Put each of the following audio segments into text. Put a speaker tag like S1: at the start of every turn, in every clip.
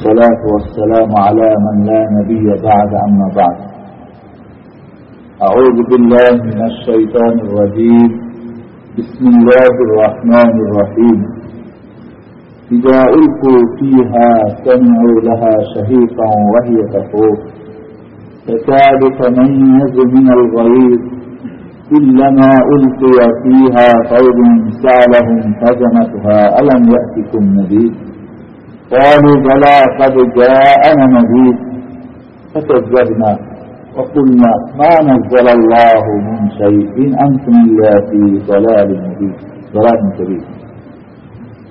S1: والصلاة والسلام على من لا نبي بعد أما بعد. أعوذ بالله من الشيطان الرجيم. بسم الله الرحمن الرحيم. إذا ألقوا فيها سمعوا لها شهيقا وهي تفور. تكاد تميز من الغيظ. كلما ألقي فيها قوم سألهم خزنتها ألم يأتكم نذير؟ قالوا بلى قد جاءنا نذير. فكذبنا وقلنا ما نزل الله من شيء إن أنتم إلا في ضلال مبين. ضلال كبير.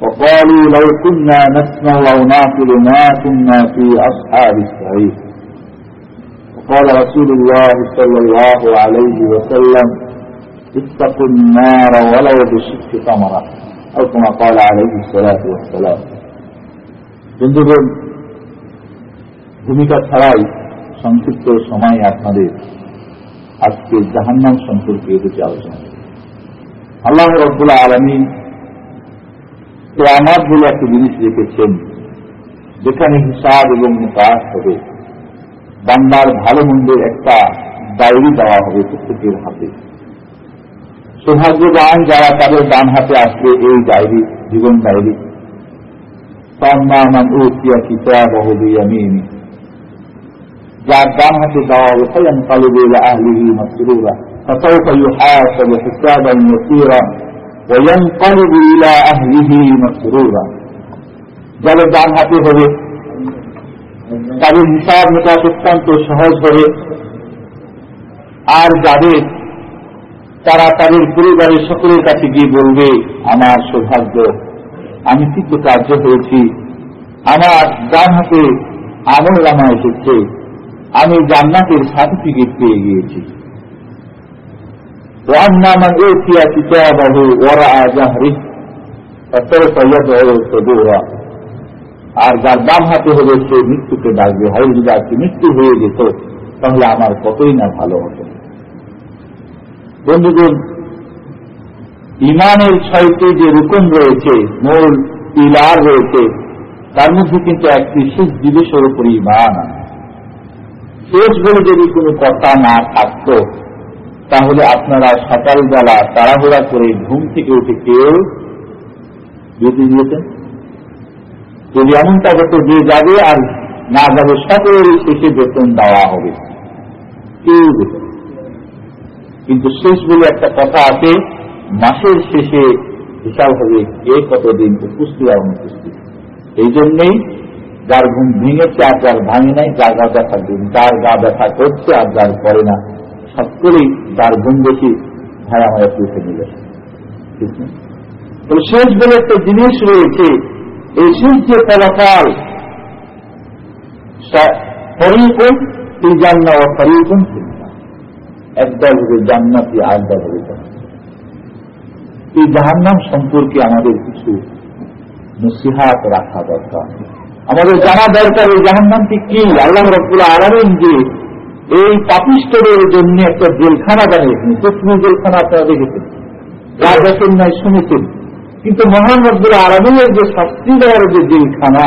S1: وقالوا لو كنا نسمع أو نعقل ما كنا في أصحاب السعير. وقال رسول الله صلى الله عليه وسلم اتقوا النار ولو بشق ثمرة أو كما قال عليه الصلاة والسلام. বন্ধুগণ, ভূমিকা ছাড়াই সংক্ষিপ্ত সময় আপনাদের আজকে জাহান্নাম সম্পর্কে এদেরকে আলোচনা আল্লাহ রব্বুল্লাহ আলমী আমার বলে একটা জিনিস রেখেছেন, যেখানে হিসাব এবং নিকাশ হবে। বান্দার ভালো মন্দের একটা ডায়েরি দেওয়া হবে প্রত্যেকের হাতে। সৌভাগ্যবান যারা তাদের ডান হাতে আসবে এই ডায়েরি, জীবন ডায়েরি। সম্মান উঠিয়া কিতাবহ বিয়ামিনি যার ডান হাতে দেওয়া হবে فينقلب إلى أهله مسرورا فسوف يحاسب حسابا يسيرا وينقلب إلى أهله مسرورا যাদের ডান হাতে হবে তাদের হিসাব নিকাশ অত্যন্ত সহজ হবে আর যাদের তারা তাদের পরিবারের সকলের কাছে গিয়ে বলবে আমার সৌভাগ্য আমি কৃত কার্য হয়েছি আমার ডান হাতে আমল নামা এসেছে। আমি জান্নাতের সার্টিফিকেট পেয়ে গিয়েছি। আর যার বাম হাতে হবে সে মৃত্যুকে ডাকবে। হয় যদি আজকে মৃত্যু হয়ে যেত। তাহলে আমার কতই না ভালো হতো। বন্ধুগণ ইমানের ছয়টি যে রুকন রয়েছে, মূল পিলার রয়েছে, তার মধ্যে কিন্তু একটি শেষ দিবসের উপর ইমান শেষ বলে যদি কোনো কথা না থাকত, তাহলে আপনারা সকালবেলা তাড়াহুড়া করে ঘুম থেকে উঠে কেউ ডিউটি দিয়েছেন যদি এমনটা হতো যে যাবে আর না যাবে সকল শেষে বেতন দেওয়া হবে। কেউ কিন্তু শেষ বলে একটা কথা আছে মাসের শেষে হিসাব হবে কে কতদিন উপস্থিত আর অনুপস্থিত। এই জন্যেই যার ঘুম ভেঙেছে আর যার ভাঙে নাই, যার গা ব্যথা যার গা ব্যথা করছে আর যার করে না সকলেই যার ঘুম বেশি ভাই আমার উঠে নিল শেষ বলে একটা জিনিস রয়েছে, এই শেষ যে ফলাফল ফরিকুন এই জান্না ও ফরিকুন একদল হবে জান্নাতি, আর দল হবে এই জাহান্নাম সম্পর্কে আমাদের কিছু নসিহাত রাখা দরকার। আমাদের জানা দরকার এই জাহান্নামটি কি? আল্লাহ রব্বুল আলমিন যে এই পাপিষ্টদের জন্য একটা জেলখানা বানিয়েছেন পশ্চিম জেলখানা আপনারা দেখেছেন যা দেখেন নাই শুনেছেন। কিন্তু মহান রব্বুল আলমিনের যে শাস্তি দেওয়ার যে জেলখানা,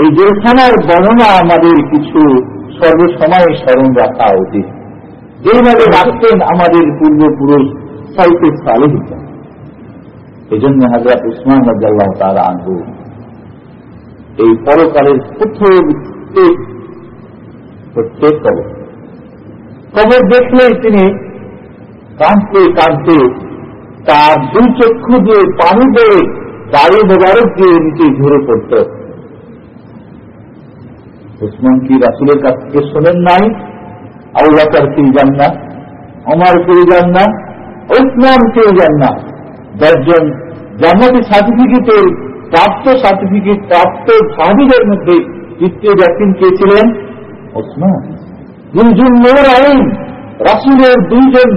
S1: এই জেলখানার বর্ণনা আমাদের কিছু সর্বসময় স্মরণ রাখা উচিত। যেইভাবে রাখতেন আমাদের পূর্বপুরুষ সাইতে সালে হিসাব এই জন্য হাজরাত উসমান রাজ্লাহ তারা আনবু এই পরকালের প্রত্যেক প্রত্যেক কবর। কবর দেখলে তিনি কাঁদতে কাঁদতে তার দুই চক্ষু দিয়ে পানি দিয়ে দাড়ি মোবারক দিয়ে নিচে ঝরে পড়ত। উসমান কি রাসুলের কাছ থেকে শোনেন নাই? আউলাকার কেউ যান না? আমার কেউ যান না? উসমান কেউ যান না? দশজন জান্নাতি সার্টিফিকেটের প্রাপ্ত সার্টিফিকেট প্রাপ্ত সাহাবিদের মধ্যে তৃতীয় ব্যক্তি কে ছিলেন? ওসমান। দুইজন মেয়ের আইন, রাসুলের দুইজন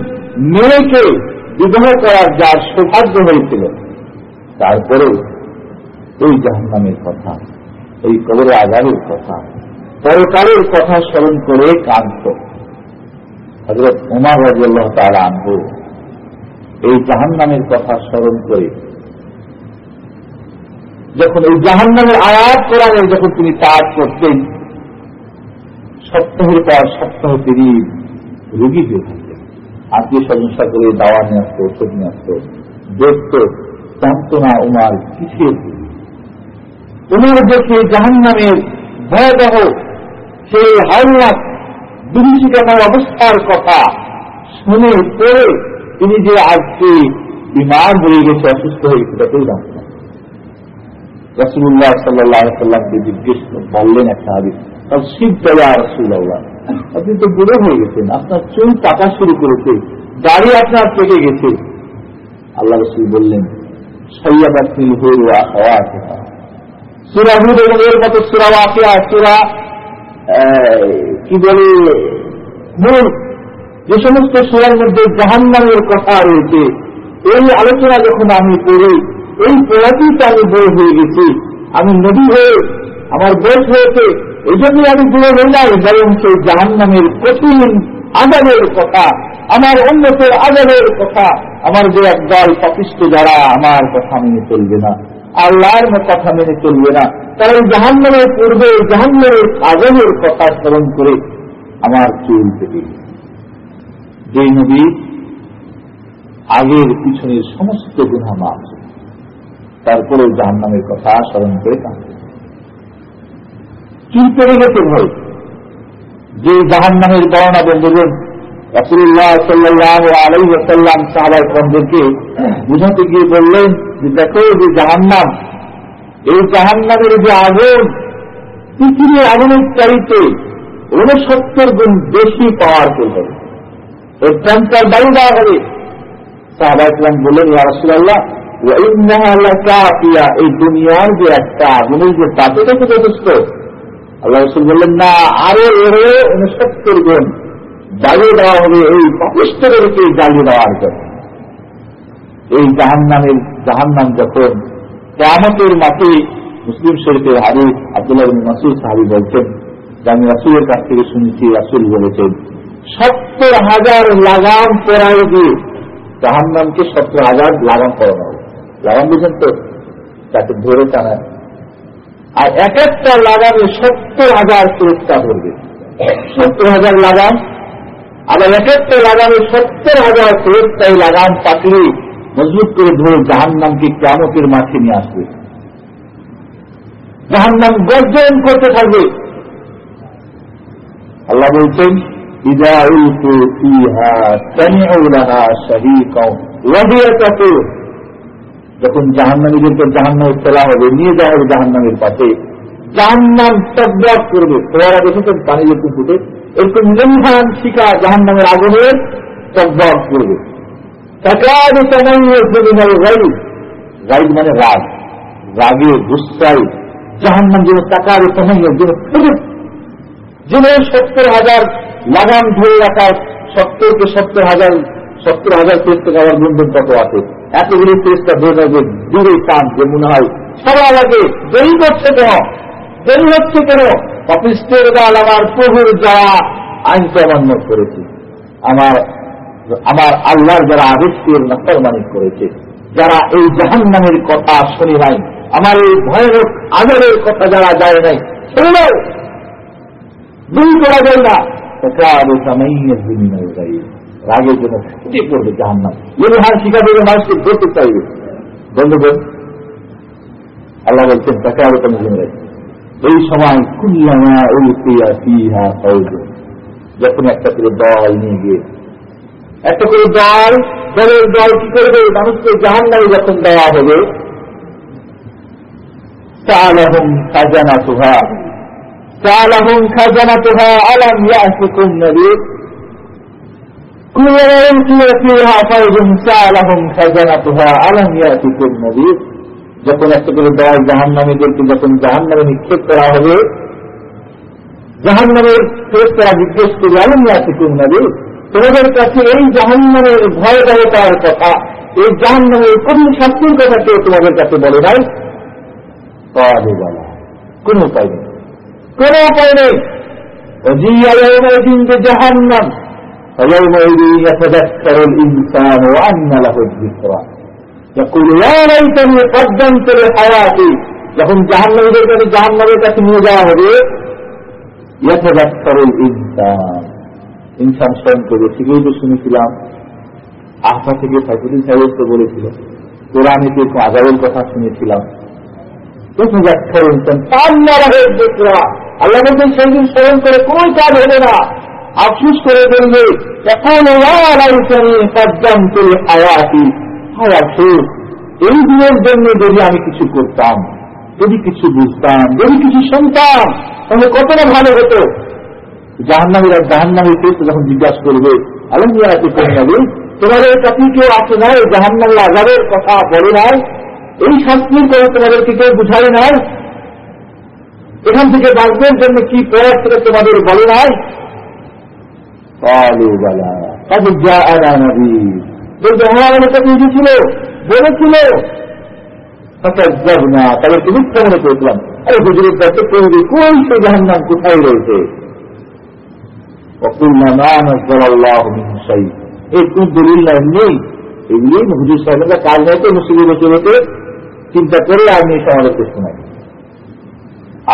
S1: মেয়েকে বিবাহ করার যার সৌভাগ্য হয়েছিল তারপরে ওই জাহান্নামের কথা, এই কবরে আজারের কথা, পরকালের কথা স্মরণ করে কান্ত হজরত উমার রাজিয়াল্লাহ তারা আনব এই জাহান্নামের কথা স্মরণ করে। যখন এই জাহান নামের আয়াত করার যখন তিনি কাজ করতেন, সপ্তাহের পর সপ্তাহ তিনি রুগী হয়ে থাকতেন। আত্মীয় স্বজন সকলে দাওয়া নিয়ে আসতো ওষুধ নিয়ে আসতো দেখত না উমার কিসের উমার দেখে জাহান নামের ভয়াবহ সেই হাওলাত বিভীষিকাময় অবস্থার কথা শুনে পড়ে তিনি যে আজকে বিমার হয়ে গেছে, অসুস্থ হয়ে গেছে তাতেই জানতেন রসুল্লাহ সাল্লাহ সাল্লামকে জিজ্ঞেস বললেন একটা হাদিস তার শিব চলা রসুল্লাহ আপনি তো বুড়ো হয়ে গেছেন, আপনার চুল কাটা শুরু করেছে, দাড়ি আপনার পেকে গেছে। আল্লাহ রসুল বললেন হয়ে হওয়া আছে এর সুরা কি বলে যে সমস্ত সুরার মধ্যে জাহান্নামের কথা রয়েছে, এই আলোচনা যখন আমি পড়ি এই পড়াতেই আমি বই হয়ে গেছি। আমি নদী হয়ে, আমার বয়স হয়েছে, এই জন্যই আমি বুড়ো হই নাই বরং সেই জাহান্নামের কঠিন আজাবের কথা, আমার উন্নতের আজাবের কথা, আমার যে একদল পাপিষ্ট যারা, আমার কথা মেনে চলবে না। আল্লাহর কথা মেনে চলবে না। তারা এই জাহান্নামের পূর্বে জাহান্নামের আজাবের কথা স্মরণ করে আমার চুল পেতে যে নবী আগের পিছনের সমস্ত গুণা মাফ তারপরে জাহান্নামের কথা স্মরণ করে কাঁদছে চুল পেরে গেছে ভয় যে জাহান্নামের বর্ণনা বন্ধুগণ রসুল্লাহ সাল্লাহ আলাই সাল্লাম সাহাবাই কমদেরকে বুঝাতে গিয়ে বললেন যে দেখো যে জাহান্নাম, এই জাহান্নামের যে আগুন, পৃথিবীর আগুনের চাইতে উনসত্তর গুণ বেশি পাওয়ার হবে। এর ট্যাঙ্কার বাড়ি দেওয়া হবে সাহাবাই ইসলাম বললেন রসুল্লাহ এই দুনিয়ার যে একটা আগুনের যে তাতে দেখে যথেষ্ট আল্লাহ রসুল বললেন, না, আরও এরও উনসত্তর গুণ জ্বালিয়ে দেওয়া হবে, এই পাকিস্তানকে জ্বালিয়ে দেওয়ার জন্য। এই জাহান নামের জাহান নাম যখন কেমতের মাঠে মুসলিম শরীফের হারিফ আব্দুল্লাহ মাসুদ সাহাবি বলছেন, যে আমি রাসুলের কাছ থেকে শুনেছি, রাসুল বলেছেন সত্তর হাজার লাগাম পড়ায় দিয়ে জাহান নামকে সত্তর হাজার লাগাম পড়ানো হবে। লাগাম বুঝেন তো? তাকে ধরে টানায়। আর এক একটা লাগামে সত্তর হাজার পুরস্কার ধরবে। সত্তর হাজার লাগাম, আবার এক একটা লাগামে সত্তর হাজার পুরস্কার লাগাম পাকলে মজবুত করে ধরে জাহান নামকে ক্যামকের মাঠে নিয়ে আসবে। জাহান নাম গর্জন করতে থাকবে। আল্লাহ বলছেন ইদা উল্কু ফিহা সামিউ লাহা শাহীকাও ওয়াহিয়াতাতু যখন জাহান্নামীদেরকে জাহান্নামে ফেলা হবে, নিয়ে যাওয়া হবে জাহান্নামের পাশে জাহান্নাম তকবাক করবে। ফোয়ারা দেখেছেন পানি যখন ফুটে এরকম লম্হান শিকা জাহান্নামের আগুনের তকবাক করবে। রাইড মানে রাগ। রাগে গুসাই জাহান্নাম যেন টাকার সময় যেন যেন সত্তর হাজার লাগাম ধরে রাখার সত্তরকে সত্তর হাজার সত্তর হাজার চেষ্টা খাওয়ার বন্ধন কত আছে? এতগুলি ধরে রাখবে দূরে চান যে মনে হয়। সবার আগে দেরি করছে কেন? দেরি হচ্ছে কেন? অফিসের দল আমার প্রভুর যারা আইনকে অমান্য করেছে। আমার আমার আল্লাহর যারা আদেশকে নফরমানি করেছে, যারা এই জাহান নামের কথা শুনি নাই, আমার এই ভয়ানক আদরের কথা যারা যায় নাই শুনল দুই করা যায় না। রাগের জন্য ফুটে পড়বে জাহান নাম ইহার শিকার করে মানুষকে ধরতে চাইবে। বন্ধুগণ, আল্লাহ বলছেন, তাকে আরও তুমি জেনে এই সময় কুল্লামা উলকিয়া ফিহা ফৌজ যখন একটা করে দল নিয়ে গিয়ে, একটা করে দল, দলের দল কি করবে? মানুষকে জাহান নামে যখন দেওয়া হবে সালাহম খাজানা তুহা সালাহম খাজানা তুহা আলম ইয়াসুকুম নবীর যখন একটা করে দল জাহান নামীদেরকে যখন জাহান নামে নিক্ষেপ করা হবে জাহান নামের ফেস তারা জিজ্ঞেস করবে আলমিয়া সিকুম নবী তোমাদের কাছে এই জাহান নামের ভয় দেবতার কথা। এই জাহান নামের কঠিন শাস্তির কথা কেউ তোমাদের কাছে বলে নাই। পাওয়া বলা, কোন উপায় নেই। কোন উপায় নেই জাহান্নাম فيومئذ يتذكر الإنسان وأن له الذكرى يقول يا ليتني قدمت لحياتي যখন জাহান্নামীদের কাছে জাহান্নামের কাছে নিয়ে যাওয়া হবে ইয়াথাজাক্কারুল ইনসান ইনসান স্মরণ করবে ঠিকই তো শুনেছিলাম আহা থেকে ফাইকুদ্দিন সাহেব তো বলেছিল কোরআনে তো একটু আজাবের কথা শুনেছিলাম ইয়াথাজাক্কারুল ইনসান তাল্লাহ দেখরা আল্লাহ বলছেন সেই দিন স্মরণ করে কোন কাজ হবে না। আফসুস করে বলবে, এখন আয়াতি হায় আফসুস, এই দিনের জন্য যদি আমি কিছু করতাম, যদি কিছু বুঝতাম, যদি কিছু শুনতাম, তাহলে কতটা ভালো হতো। জাহান্নামীরা জাহান্নামীকে যখন জিজ্ঞাসা করবে আলমিয়াকে করে যাবে তোমাদের কাছে কেউ আছে না এই জাহান্নামী আজাবের কথা বলে নাই? এই শাস্তির কথা তোমাদেরকে কেউ বুঝাবে নাই? এখান থেকে বাঁচবের জন্য কি করার সেটা তোমাদের বলে নাই কালু বালা কাজে যা আনা নবী। বলবে হ্যাঁ আমাদের কাছে এসেছিল বলেছিল। না তাদেরকে মিথ্যা মনে করেছিলাম? আরে হুজুরের কাছে করবে কোন সে জাহান্নাম কোথায় রয়েছে? এই কোন দলিল না নেই। এগুলি হুজুর সাহেবের কাজ হয়তো মুসলিম বসে চিন্তা করে নিয়ে আমাদেরকে শোনায়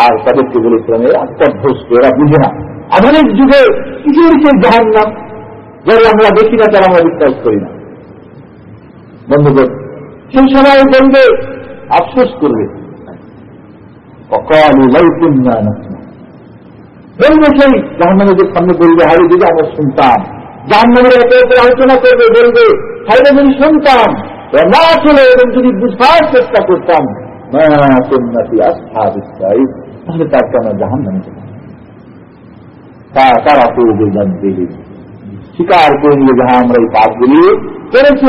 S1: আর তাদেরকে বলেছিলাম এরা অভ্যস্ত এরা বুঝে না। আধুনিক যুগে কিসের সেই জাহান নাম যারা আমরা দেখি না তারা আমরা বিশ্বাস করি না। বন্ধুগণ, সেই সময় বলবে আফসোস করবে। বলবে সেই জাহান্নামের সামনে বলবে হারে যদি আমরা শুনতাম জাহান্নামের একে একে আলোচনা করবে, বলবে হাইরে যদি শুনতাম না চলে এবং যদি বুঝার চেষ্টা করতাম। তাহলে তাকে আমরা জাহান নামে তারা করবে জানতে স্বীকার করে যাহা আমরা এই করেছি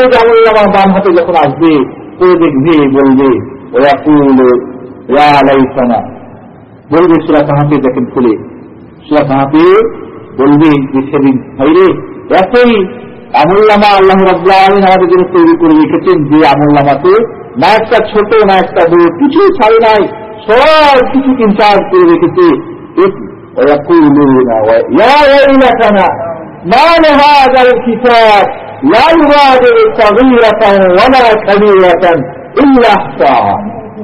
S1: আমার বাম হাতে যখন আসবে করে দেখবে, বলবে ওরা বলবে, সুরা কাহাতে দেখেন খুলে। সুরা কাহাতে বলবে, যে সেদিন এতই আমুল্লামা আল্লাহ আমাদের জন্য তৈরি করে রেখেছেন যে আমুল্লামাতে না একটা ছোট, না একটা বড় কিছু ছাড়ে নাই। সব কিছু ইনচার্জ করে রেখেছে।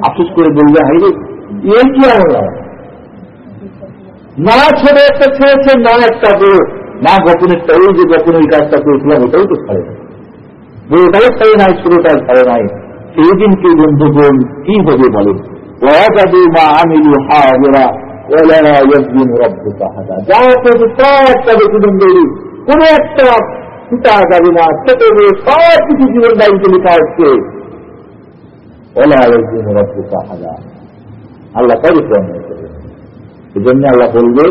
S1: আফসোস করে বলবে হাইরে এই কি আমরা না ছোট একটা ছেড়েছে না একটা বউ। না গোপনেরটা ওই যে গোপনের কাজটা করেছিলাম ওটাই তো ছাড়ে না বউটাও ছাড়ে নাই ছোটটাও ছাড়ে নাই। সেই দিন কি বন্ধুগণ কি হবে বলেন ওয়াজাদু মা আমিলু হাজিরা ওয়ালা ইয়াজলিমু রাব্বুকা হাদা যা করবে সব তবে জীবন দেবী কোন একটা ছুটা যাবে না, ছোট মেয়ে সব কিছু জীবন দায়িত্ব লেখা হচ্ছে ওলা ইয়াজলিমু রাব্বুকা হাদা আল্লাহ পরিশ্রম করবে এই জন্য আল্লাহ বলবে,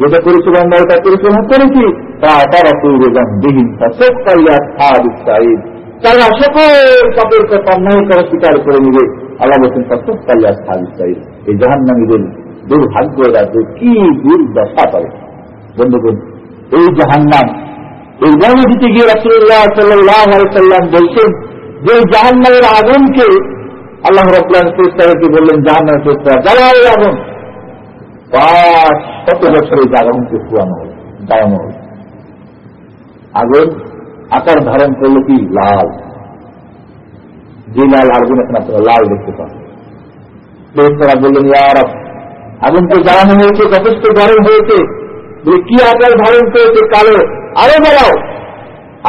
S1: যেটা করেছিল আমরা, ওটা করেছিলাম করেছি। তা তারা করবে যান বিহীন তা চোখ পাইয়া খাদ তারা সকল কথা অন্যায় করা স্বীকার করে নিবে। আল্লাহ বলছেন তা চোখ পাইয়া খাদ ইসরাইল এই জাহান নামীদের দুর্ভাগ্য রাখবে কি দুর্দশা পাবে। বন্ধুগণ, এই জাহান্নাম, এই জন্ম দিতে গিয়ে রসুল্লাহ সাল্লাহ সাল্লাম বলছেন যে জাহান্নামের আগুনকে আল্লাহ রবুল্লাহ ফেরস্তাকে বললেন, জাহান্নামের ফেরস্তা জ্বালাও এই আগুন। পাঁচ শত বছরে আগুনকে পুরানো হল জ্বালানো হল। আগুন আকার ধারণ করল কি? লাল। যে লাল আগুন এখন আপনারা লাল দেখতে পান। ফেরস্তারা বললেন ইয়ার আগুনকে জ্বালানো হয়েছে, যথেষ্ট গরম হয়েছে। কি আকার ধারণ করেছে, কালো? আরও জ্বালাও।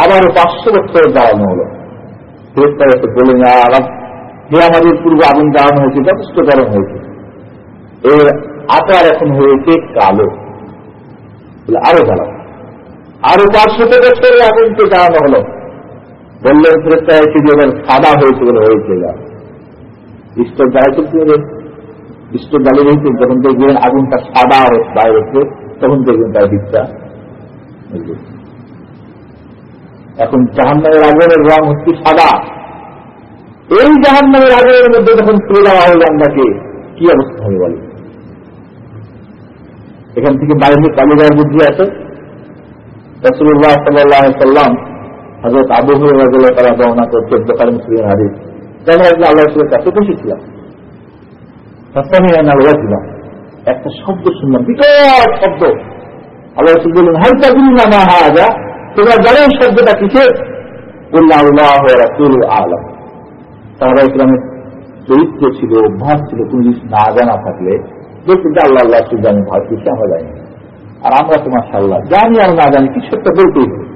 S1: আবারও পাঁচশো বছর জ্বালানো হলো। ফেরস্তারা বললেন আরাম যে আমাদের পূর্ব আগুন জ্বালানো হয়েছে, যথেষ্ট গরম হয়েছে। এর আকার এখন হয়েছে কালো। আরও জ্বালাও। আরও পাঁচশত বছরে আগুনকে জ্বালানো হলো। বললেন ফেরস্তা এসে যে এবার সাদা হয়েছে বলে হয়েছে যা ঈশ্বর জ্বালাইতে কি হবে ঈশ্বর জ্বালিয়ে রয়েছে যখন দেখবেন আগুনটা সাদা বাইরে তখন দেখবেন তার দিকটা এখন জাহান্নামের আগুনের রং হচ্ছে সাদা। এই জাহান্নামের আগুনের মধ্যে যখন তুলে দেওয়া হলো আপনাকে কি অবস্থা হবে বলে এখান থেকে বাইরে চালিয়ে বুদ্ধি আছে। রসুল্লাহ সাল্লাহ সাল্লাম হজরত আবু রাজুল্লাহ তারা বর্ণনা করছে দোকান মুসলিম হাদিস যেমন একদিন আল্লাহ কাছে বসেছিলাম ছিলাম একটা শব্দ শুনলাম বিকট শব্দ আল্লাহ বললেন হালকা দিন না মা হাজা তোমরা জানো শব্দটা রাসুল আলম তারা ইসলামের চরিত্র ছিল অভ্যাস ছিল কোন জিনিস না জানা থাকলে বলতে আল্লাহ আল্লাহ আমি ভয় কিছু আমরা জানি আর আমরা তো মাসাল্লাহ জানি আর না জানি কিছু একটা বলতেই হবে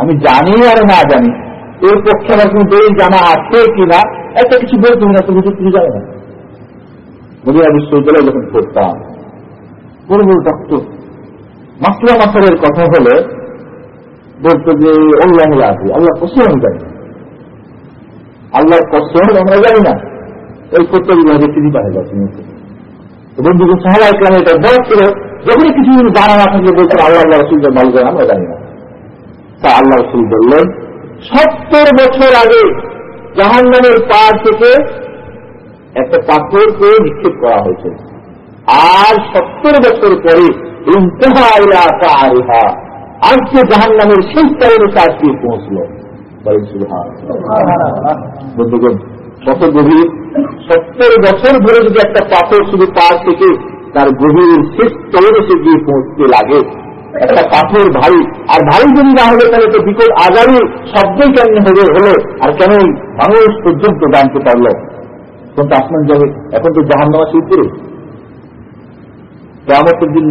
S1: আমি জানি আর না জানি। এর পক্ষে আমার কোন দলিল জানা আছে কিনা একটা কিছু বলতে না, তুমি কিছু জানে না। মদিনা বিশ্ববিদ্যালয়ে যখন পড়তাম বড় বড় ডক্টর মাসলা মাসারের কথা হলে বলতো যে, আল্লাহ আছে আল্লাহ কসম আমি জানি আল্লাহর কসম আমরা জানি না। এই করতে বিভাগে তিনি পাহে যাচ্ছেন বন্ধুকে সাহায্য এটা বড় ছিল যখনই কিছু জানা না থাকলে বলছেন আল্লাহ আল্লাহ রসুল ভালো জানা আমরা জানি না। তা আল্লাহ রসুল বললেন, সত্তর বছর আগে জাহান্নামের পার থেকে একটা পাথরকে নিক্ষেপ করা হয়েছে। আর সত্তর বছর পরে ইন্তেহা আজকে জাহান নামের শেষ কারণে আজকে পৌঁছল। বন্ধুগণ, কত গভীর। সত্তর বছর ধরে যদি একটা পাথর শুধু পার থেকে তার গভীর শেষ স্তরে সে গিয়ে পৌঁছতে লাগে একটা পাথর ভারী। আর ভারী যদি না হলে তাহলে তো বিকট আগামী শব্দই কেমন হবে হলো? আর কেন মানুষ পর্যন্ত জানতে পারল? কোনটা আসমান যাবে, এখন তো জাহান নামা শুরু করে কেমতের দিন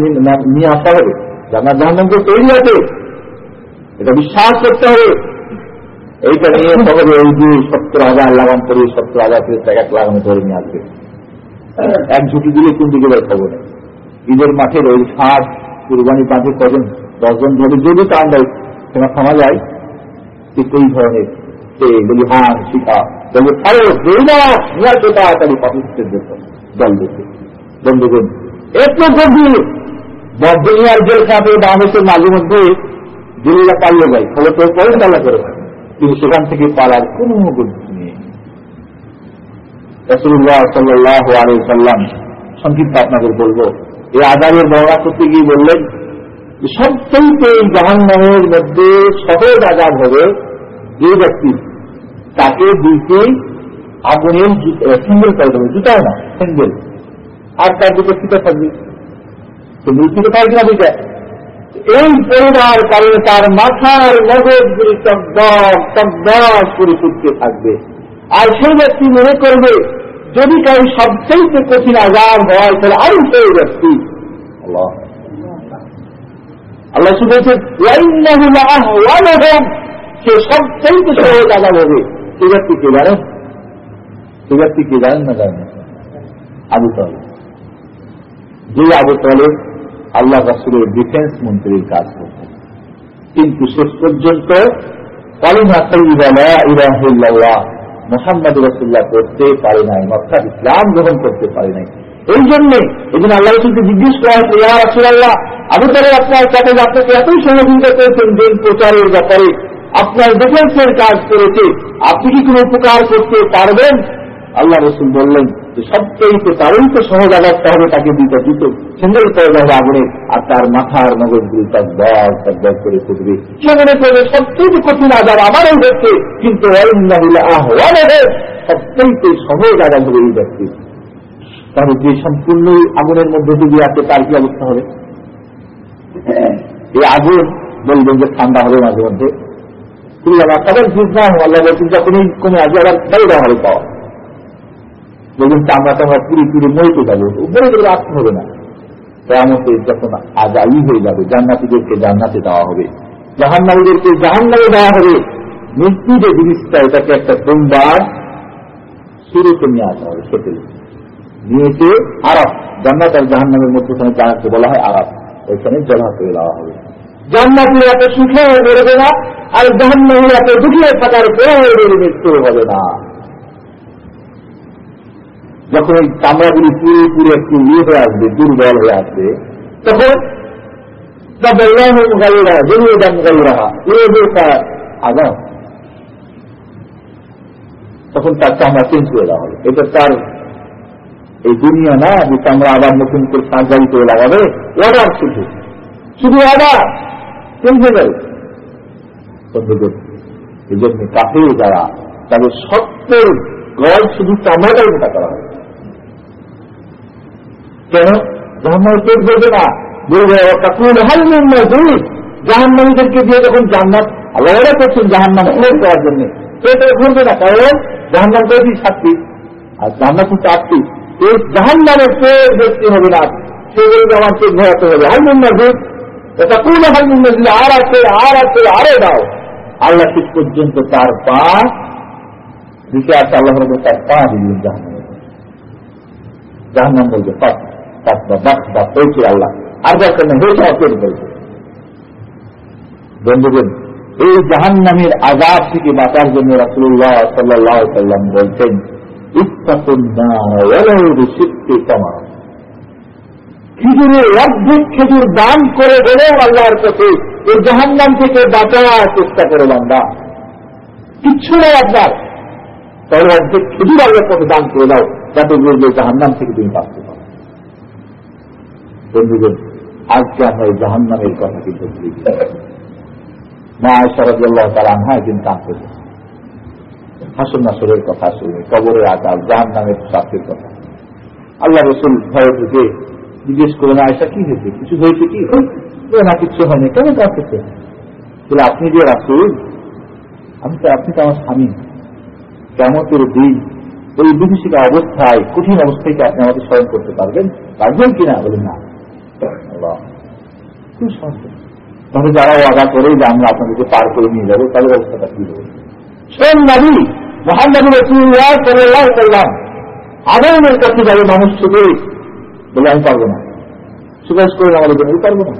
S1: নিয়ে আসা হবে। জানার জাহান তো তৈরি আছে। এটা বিশ্বাস করতে হবে। এইটা নিয়ে হবে ওই যে সত্তর হাজার লাগান করে সত্তর হাজার থেকে এক লাগানো ধরে নিয়ে আসবে। এক ঝুঁকি দিলে কোন দিকে বের খবর ঈদের মাঠের ওই ষাট কুরবানি পাঁচে কজন, দশজন ধরে যদি দেয় সেটা থামা যায় ঠিক ওই ধরনের সে বলি হান শিখা বলবে নিয়ে আসো তাড়াতাড়ি পাকিস্তানের জন্য দল দেখে বন্ধুগণ, এত গভীর বদুনিয়ার জেল খাতে বাংলাদেশের মাঝে মধ্যে দিল্লিরা পালিয়ে যায়, ফলে তো পরে তালা করে কিন্তু সেখান থেকে পালার কোন বুদ্ধি নেই। রসুল্লাহ সাল্লাহ আলী সাল্লাম সংক্ষিপ্ত আপনাদের বলব এই আদারের বর্ণনা করতে গিয়ে বললেন সবচেয়ে এই জাহান নামের মধ্যে সহজ আজাদ হবে যে ব্যক্তি তাকে দুইটি আগুনের সিঙ্গেল করে দেবে, জুতাও না, সিঙ্গেল। আর তার দুটো ফিতে থাকবে। তো মৃত্যুতে পায় কিনা দুইটা? এই পরিবার কারণে তার মাথার মগজগুলি টকদম টকদম করে ফুটতে থাকবে। আর সেই ব্যক্তি মনে করবে যদি কারও সবচেয়ে কঠিন আজাব হয় তাহলে আরও সেই ব্যক্তি। আল্লাহ। শুধুছেন সে সবচেয়ে সহজ আজাব হবে। সে ব্যক্তি কে জানেন সে ব্যক্তি কে জানেন না জানেন? আবু তাহলে যে আবু তাহলে আল্লাহ রাসুলের ডিফেন্স মন্ত্রীর কাজ করতেন। কিন্তু শেষ পর্যন্ত কালিমা ইরাহিল্লাহ মোহাম্মদ রসুল্লাহ করতে পারে নাই, অর্থাৎ ইসলাম গ্রহণ করতে পারে নাই। এই জন্যে এই জন্য আল্লাহ রসুলকে জিজ্ঞেস করা হয়েছে, ইয়া আল্লাহ আবু তাহলে আপনার কাছে আপনাকে এতই সহযোগিতা করেছেন দিন প্রচারের ব্যাপারে আপনার ডিফেন্সের কাজ করেছে। আপনি কি কোনো উপকার করতে পারবেন? আল্লাহ রসুল বললেন যে সবচেয়ে তারই তো সহজ আঘাতটা হবে তাকে দুইটা জুতো সিঙ্গেল করে যাবে আগুনে আর তার মাথার মগজগুলি তার ব্যাগ তার ব্যাগ করে ফুটবে। সে মনে করবে সবচেয়ে কঠিন আজাব আমারই হচ্ছে কিন্তু আহ্বান সবচেয়ে সহজ আজাব হবে এই ব্যক্তি। তাহলে যে সম্পূর্ণ আগুনের মধ্যে ডুবে আছে তার কি অবস্থা হবে? এই আগুন, বলবেন যে ঠান্ডা হবে মাঝে মধ্যে। তাদের বুঝলাম আল্লাহ বলছেন যখনই কমে আসবে আবার বাইরে হবে পাওয়া আমরা তো আমরা পুরি পুরি মরিতে যাব। মরে গেলে আসতে হবে না। কেমতে যখন আজাই হয়ে যাবে, জান্নাতিদেরকে জান্নাতে দেওয়া হবে। জাহান্নামীদেরকে জাহান্নামে দেওয়া হবে। মৃত্যু যে জিনিসটা, এটাকে একটা সোমবার শুরুতে নিয়ে আসা হবে সেটে নিয়েছে আরাপ জান্নাত আর জাহান্নামের মধ্যখানে জানাতে বলা হয় আরাপ ওইখানে জমা করে দেওয়া হবে। জান্নাতি এত সুখে বেরোবে না আর জাহান্নামী এত দুঃখে থাকার পরে মৃত্যু হবে না। যখন ওই চামড়াগুলি পুরোপুরি একটু ইয়ে হয়ে আসবে, দুর্বল হয়ে আসবে, তখন আগাম। তখন তার চামড়া চেঞ্জ করে দেওয়া হবে এটা তার এই দুনিয়া না, যে চামড়া আবার নতুন করে সার্জারি করে লাগাবে অর্ডার শুধু। শুধু অর্ডার চেঞ্জ হয়ে যাবে। এই জন্য কাফে যারা, তাদের সত্তর গড় শুধু চামড়াটাই মোটা করা হবে কেন জাহান্নামের পেট বলবে না। বলবে হালমিন মজুদ জাহান্নামীদেরকে দিয়ে যখন জান্নাত আল্লাহ করছেন, জাহান্নাম উল্লেখ করার জন্য পেটে ঘুরবে না। কারণ জাহান্নাম দিই শাস্তি আর জান্নাতে চারটি এই জাহান নামে সে ব্যক্তি হবে না। সেগুলো আমার চোখ ধরাতে হবে। হাইমুন নাজিদ এটা কোন হাইমুন নাজিদ আর আছে আর আছে, আরও দাও। আল্লাহ ঠিক পর্যন্ত তার পা দিকে আছে আল্লাহ তার পা দিলেন জাহান্নামে। জাহান্নাম বলবে, পাক পেয়েছে আল্লাহ। আর দরকার নেই হয়েছে অপের বলছে বন্ধুগণ, এই জাহান নামের আজাদ থেকে বাঁচার জন্য রাসুল্লাহ সাল্লাহ সাল্লাম বলছেন খেজুর দান করে গেলেও আল্লাহর কাছে এই জাহান নাম থেকে বাঁচার চেষ্টা করে বান্দা। কিচ্ছু নেই আপনার। তাহলে অর্ধেক খেজুর আল্লাহর কাছে দান করে দাও, যাতে বলবে জাহান নাম থেকে তুমি বাঁচতে বন্ধুগণ, আজকে আমরা এই জাহান নামের কথা কিন্তু ভুলে মা আয়সারাজ্লাহ তার আনহা একদিন কাঁদতে হাসন নাসরের কথা শুনে, কবরের আকাল জাহান নামের শাস্তির কথা। আল্লাহ রসুল ভয়ে ঢুকে জিজ্ঞেস করে না আয়সা কি হয়েছে? কিছু হয়েছে কি? না, কিছু হয়নি। কেন কাঁদতেছে? বলে, আপনি যে রাসুল, আমি তো, আপনি তো আমার স্বামী। কেমতের দিন ওই বিভীষিকা অবস্থায়, কঠিন অবস্থায় আপনি আমাকে স্মরণ করতে পারবেন? পারবেন কিনা বলে, না। খুব সহজ। তাহলে যারা ওয়াদা করে যে আমরা আপনাদেরকে পার করে নিয়ে যাব তাদের অবস্থাটা কি হবে? সেম নবী মোহাম্মদ রসুল্লাহ সাল্লাহ করলাম আদালতের কাছে যাবে মানুষ ছুটে বলে আমি পারব না। সুপারিশ করে আমাদের জন্য পারব না।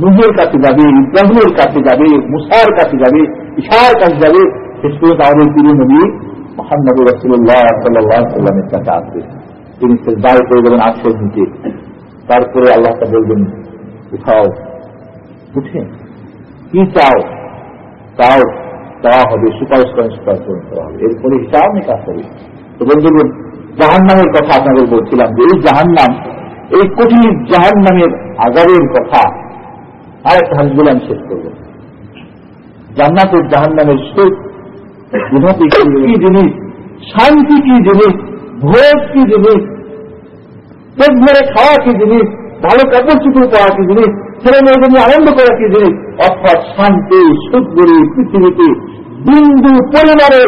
S1: নুহের কাছে যাবে ইব্রাহিমের কাছে যাবে মুসার কাছে যাবে ইশার কাছে যাবে শেষ পর্যন্ত আমাদের প্রিয় নবী মোহাম্মদ রসুল্লাহ সাল্লাহ সাল্লামের কাছে আসবে। তিনি দায় করে দেবেন আশ্রয় নিচে। তারপরে আল্লাহ তা বলবেন, উঠাও, উঠে কি চাও, তাও চাওয়া হবে, সুপারিশ করেন সুপারিশ করেন করা হবে। এরপরে হিসাব নিকাশ হবে। তো বন্ধুগণ জাহান নামের কথা আপনাদের বলছিলাম যে এই জাহান নাম এই কঠিন জাহান নামের আগারের কথা আর একটা হাত বলে আমি শেষ করব। জান্নাতের জাহান নামের সুখ গুণাতে কি জিনিস, শান্তি কি জিনিস, ভোগ কি জিনিস পেট ভরে খাওয়া কি জিনিস? ভালো কাপড় চুপড় পাওয়া কি জিনিস? ছেলে মেয়েদের নিয়ে আনন্দ করা কি জিনিস? অর্থাৎ শান্তি সুখগুলি পৃথিবীতে বিন্দু পরিবারে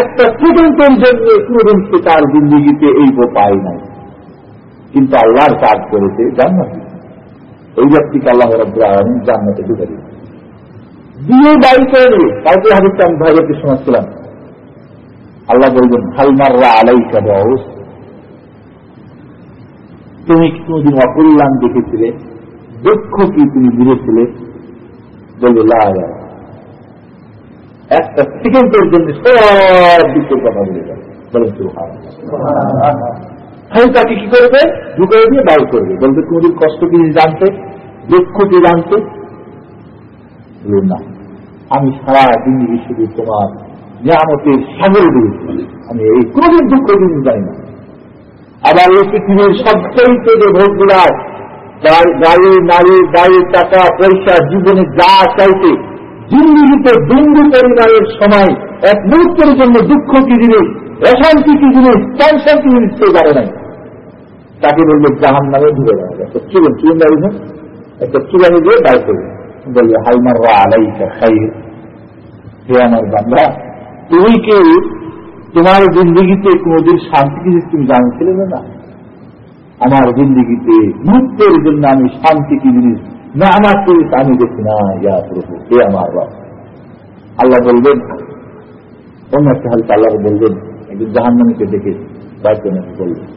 S1: একটা সেকেন্ডের জন্য কোনদিন সে তার জিন্দিগিতে এই পায় নাই। কিন্তু আল্লাহর কাজ করেছে জান্নাতি। এই ব্যক্তিকে আল্লাহ রব্বুল আলমিন জান্নাতে ঢুকে দিয়েছে? দিয়ে বাড়ি করে নেবে কালকে হাদিসটা আমি ভাইকে শোনাচ্ছিলাম। আল্লাহ বলবেন হালমাররা আলাই আলাইকা বস তুমি কোনদিন অকল্যাণ দেখেছিলে? দুঃখ কি তুমি বুঝেছিলে? বলবে একটা সেকেন্ডের জন্য সব দুঃখের কথা বলে যাবে বলেন তাহলে তাকে কি করবে? ঢুকে দিয়ে বাইর করবে। বলবে কোনদিন কষ্ট কি জানতে দুঃখ কি জানতে? না। আমি সারা জিন্দগি শুধু তোমার নিয়ামতের সাগর দিয়েছি আমি এই কোনদিন দুঃখ জিনিস জানি না। আবার এই পৃথিবীর সবচেয়ে যে ভোগগুলার গাড়ি নারী, গাড়ি, টাকা, পয়সা, জীবনে যা চাইতে জিন্দিগিতে বিন্দু পরিমাণের সময় এক মুহূর্তের জন্য দুঃখ কি জিনিস, অশান্তি কি জিনিস, টেনশন কি জিনিস কেউ জানে নাই তাকে বলবে জাহান নামে ধুয়ে দেওয়া একটা চুলেন চুলেন দাঁড়িয়ে একটা চুলানি দিয়ে দাঁড় করবে বলবে হালমার রা আলাইকা খাই হে আমার বান্ধা তুমি কি তোমার জিন্দগিতে কোনদিন শান্তি কি তুমি জানছিলে না আমার জিন্দগিতে মুহূর্তের জন্য আমি শান্তি কি জিনিস? না, আমার জিনিস আমি দেখি না, ইয়া প্রভু, হে আমার বাপ আল্লাহ বলবেন, অন্য একটা হালকা আল্লাহ বলবেন একজন জাহান্নামীকে দেখে নাকি বলবেন,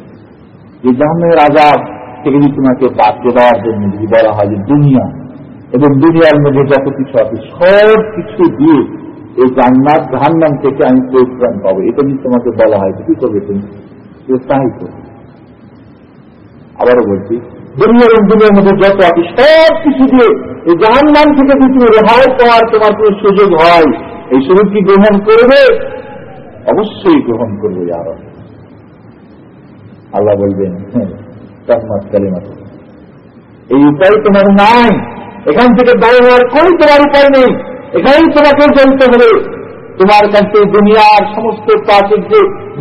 S1: যে জাহান্নামের আজাদ যদি তোমাকে বাঁচিয়ে দেওয়ার জন্য যদি বলা হয় যে দুনিয়া এবং দুনিয়ার মধ্যে যত কিছু আছে সব কিছু দিয়ে এই জান্নাত জাহান্নাম থেকে আমি পরিত্রাণ পাবো। এটা নিয়ে তোমাকে বলা হয় কি করবে তুমি? তাই করবে। আবারও বলছি দুনিয়া এবং দুনিয়ার মধ্যে যত আছে, সব কিছু দিয়ে এই জাহান্নাম থেকে যদি তুমি রেহাই পাওয়ার তোমার কোন সুযোগ হয়। এই সুযোগ কি গ্রহণ করবে? অবশ্যই গ্রহণ করবে আরও আল্লাহ বলবেন হ্যাঁ কালিমাত এই উপায় তোমার নাই। এখান থেকে বাইরে হওয়ার কোন তোমার উপায় নেই। এখানেই তোমাকে চলতে হবে, তোমার কাছে দুনিয়ার সমস্ত প্রাচুর্য,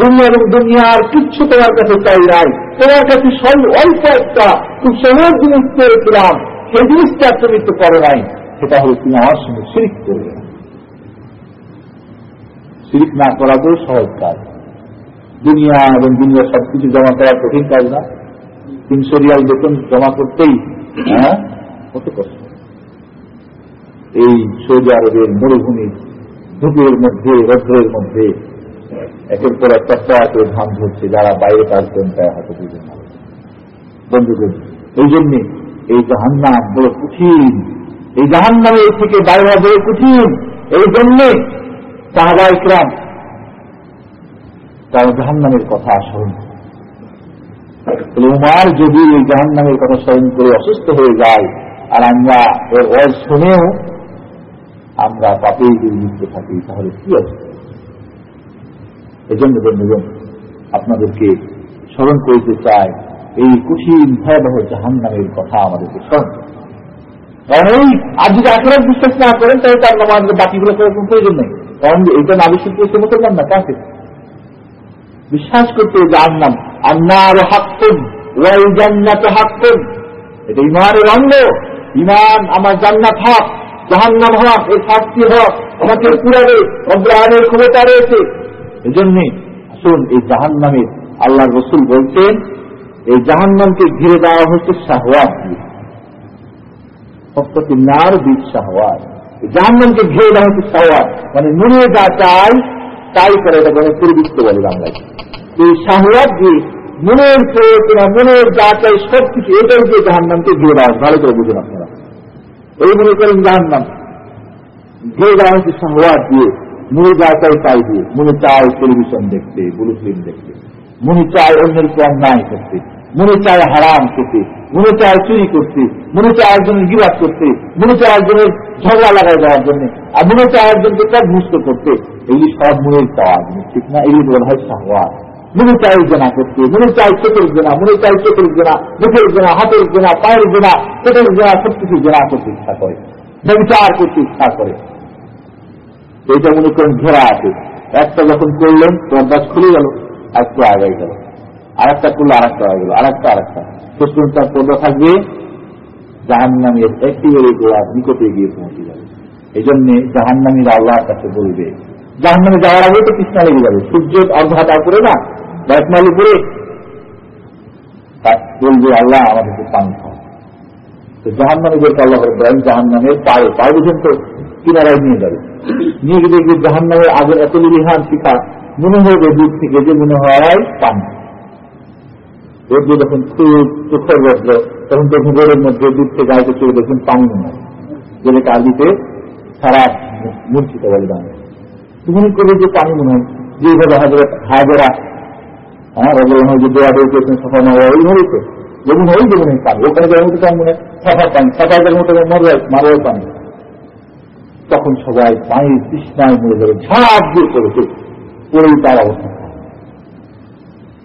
S1: দুনিয়া এবং দুনিয়ার কিচ্ছু তোমার কাছে চাই নাই। তোমার কাছে সব অল্প একটা খুব সহজ জিনিস পেয়েছিলাম, সেই জিনিসটা তুমি তো করো নাই। সেটা হলো তুমি আমার সঙ্গে সিরিক করবে সিরিক না করা তো সহজ কাজ। দুনিয়া এবং দুনিয়া সবকিছু জমা করা কঠিন কাজ না। তিনশো রিয়াল বেতন জমা করতেই হ্যাঁ কত কষ্ট। এই সৌদি আরবের মরুভূমির ধূপের মধ্যে রৌদ্রের মধ্যে, একের পর একটা পয়াতে ধান ধরছে, যারা বাইরে কাজ করেন তারা হাতে দুজন বন্ধুদের এই জন্যে এই জাহান্নাম বড় কঠিন। এই জাহান্নামের থেকে বাইরে বড় কঠিন। এই জন্যে সাহাবা ইকরাম তারা জাহান্নামের কথা স্মরণ উমার যদি এই জাহান্নামের কথা স্মরণ করে অসুস্থ হয়ে যায়, আর আমরা এর ওয়াজ শুনেও আমরা পাপেই যদি লিপ্ত থাকি, তাহলে কি আছে এই জন্য বন্ধুগণ, আপনাদেরকে স্মরণ করতে চাই, এই কঠিন ভয়াবহ জাহান নামের কথা আমাদেরকে স্মরণ কারণ এই আর যদি আখেরাত বিশ্বাস না করেন, তাহলে তার নামাজের বাকিগুলো করার কোনো প্রয়োজন নেই। কারণ এইটা না বিশ্বাস করতে মুসলমান না কাকে বিশ্বাস করতে জানলাম আন্নার হাক্কুন ওয়াই জান্নাত হাক্কুন। এটা ইমানের অঙ্গ। ইমান আমার জান্নাত হক। জাহান্নাম হক এর শাস্তি হক আমাকে পুরাবে অগ্রহণের ক্ষমতা রয়েছে। এই জন্যে আসুন এই জাহান্নামের আল্লাহ রসুল বলছেন, এই জাহান্নামকে ঘিরে দেওয়া হচ্ছে শাহওয়াত দিয়ে। সপ্তটি নার বীজ শাহওয়াত। জাহান্নামকে ঘিরে দেওয়া হচ্ছে শাহওয়াত। মানে নুনে যা চাই, তাই করে এটা বলে পরিবৃত্ত বলে বাংলায়। এই শাহওয়াত দিয়ে মনের প্রয়োজনা, মনের যা চাই সব কিছু এটাই যে জাহান্নামকে ঘিরে দেওয়া ভালো করে বুঝুন আপনারা এই মনে করেন জাহান্নাম। ঘিরে দেওয়া হচ্ছে শাহওয়াত দিয়ে, মনে যা চাই তাই দিয়ে, মনে চায় টেলিভিশন দেখতে ব্লু ফিল্ম দেখতে, মনে চায় অন্যের অন্যায় করতে, মনে চায় হারাম খেতে, মনে চায় চুরি করতে, মনে চায় একজনের গিরাজ করতে, মনে চায় একজনের ঝগড়া লাগাই দেওয়ার জন্য, আর মনে চায় একজনকে কাজ মুক্ত করতে এগুলি সব মনের চাওয়া। ঠিক না? এগুলি বলা হয় শাহওয়াত মনে চাই জেনা করতে মনে চাই চোখের জেনা মনে চাই চোখের জেনা, মুখের জেনা, হাতের জেনা, পায়ের জেনা, পেটের জেনা সবকিছু জেনা করতে ইচ্ছা করে। বিচার করতে ইচ্ছা করে। এইটা মনে করেন ঘেরা আছে। একটা যখন করলেন পর্দাস খুলে গেল একটু আগাই গেল। আর একটা করলে আর একটা হয়ে গেল আর একটা আর একটা শেষ পর্যন্ত পর্দা থাকবে। জাহান্নামের একেবারে গোড়ার নিকটে গিয়ে পৌঁছে যাবে। এই জন্যে জাহান্নামীরা আল্লাহর কাছে বলবে, জাহান্নামে যাওয়ার আগে তো কৃষ্ণা লেগে যাবে। সূর্য অর্ধাটা করে না? ব্যাটমাল উপরে বলবে আল্লাহ আমাদেরকে পানি খাও তো জাহান্নামীদেরকে আল্লাহ ইব্রাহিম জাহান্নামের পায়ে পায়ে বুঝেন তো, কিনারায় নিয়ে যাবে। নিয়ে গিয়ে দেখবে জাহান্নামের আগে এত লিহান শিখা মনে হবে দুধ থেকে যে মনে হয় পানি। রোদ্র যখন খুব চোখের রোদ্র তখন তখন রোডের মধ্যে দুধ থেকে গাড়িতে চলে দেখবেন পানি মনে হয়। যেটাকে আরবিতে সারা মূর্ছিত বলে দাঁড়ায় মনে করবে যে পানি মনে হয়। যেভাবে হাজারা হ্যাঁ রবীন্দ্র যে দোয়া দোয়া করেছেন, সফা মারা ওইভাবেই তো। যেমন ওই যেমন পানি ওখানে মতো কেমন মনে সাফার পানি সাফার মতো মারোয়ার পানি তখন সবাই পানি তৃষ্ণায় মরে যাবে। ঝাঁপ দিয়ে করেছে পরেই তার অবস্থা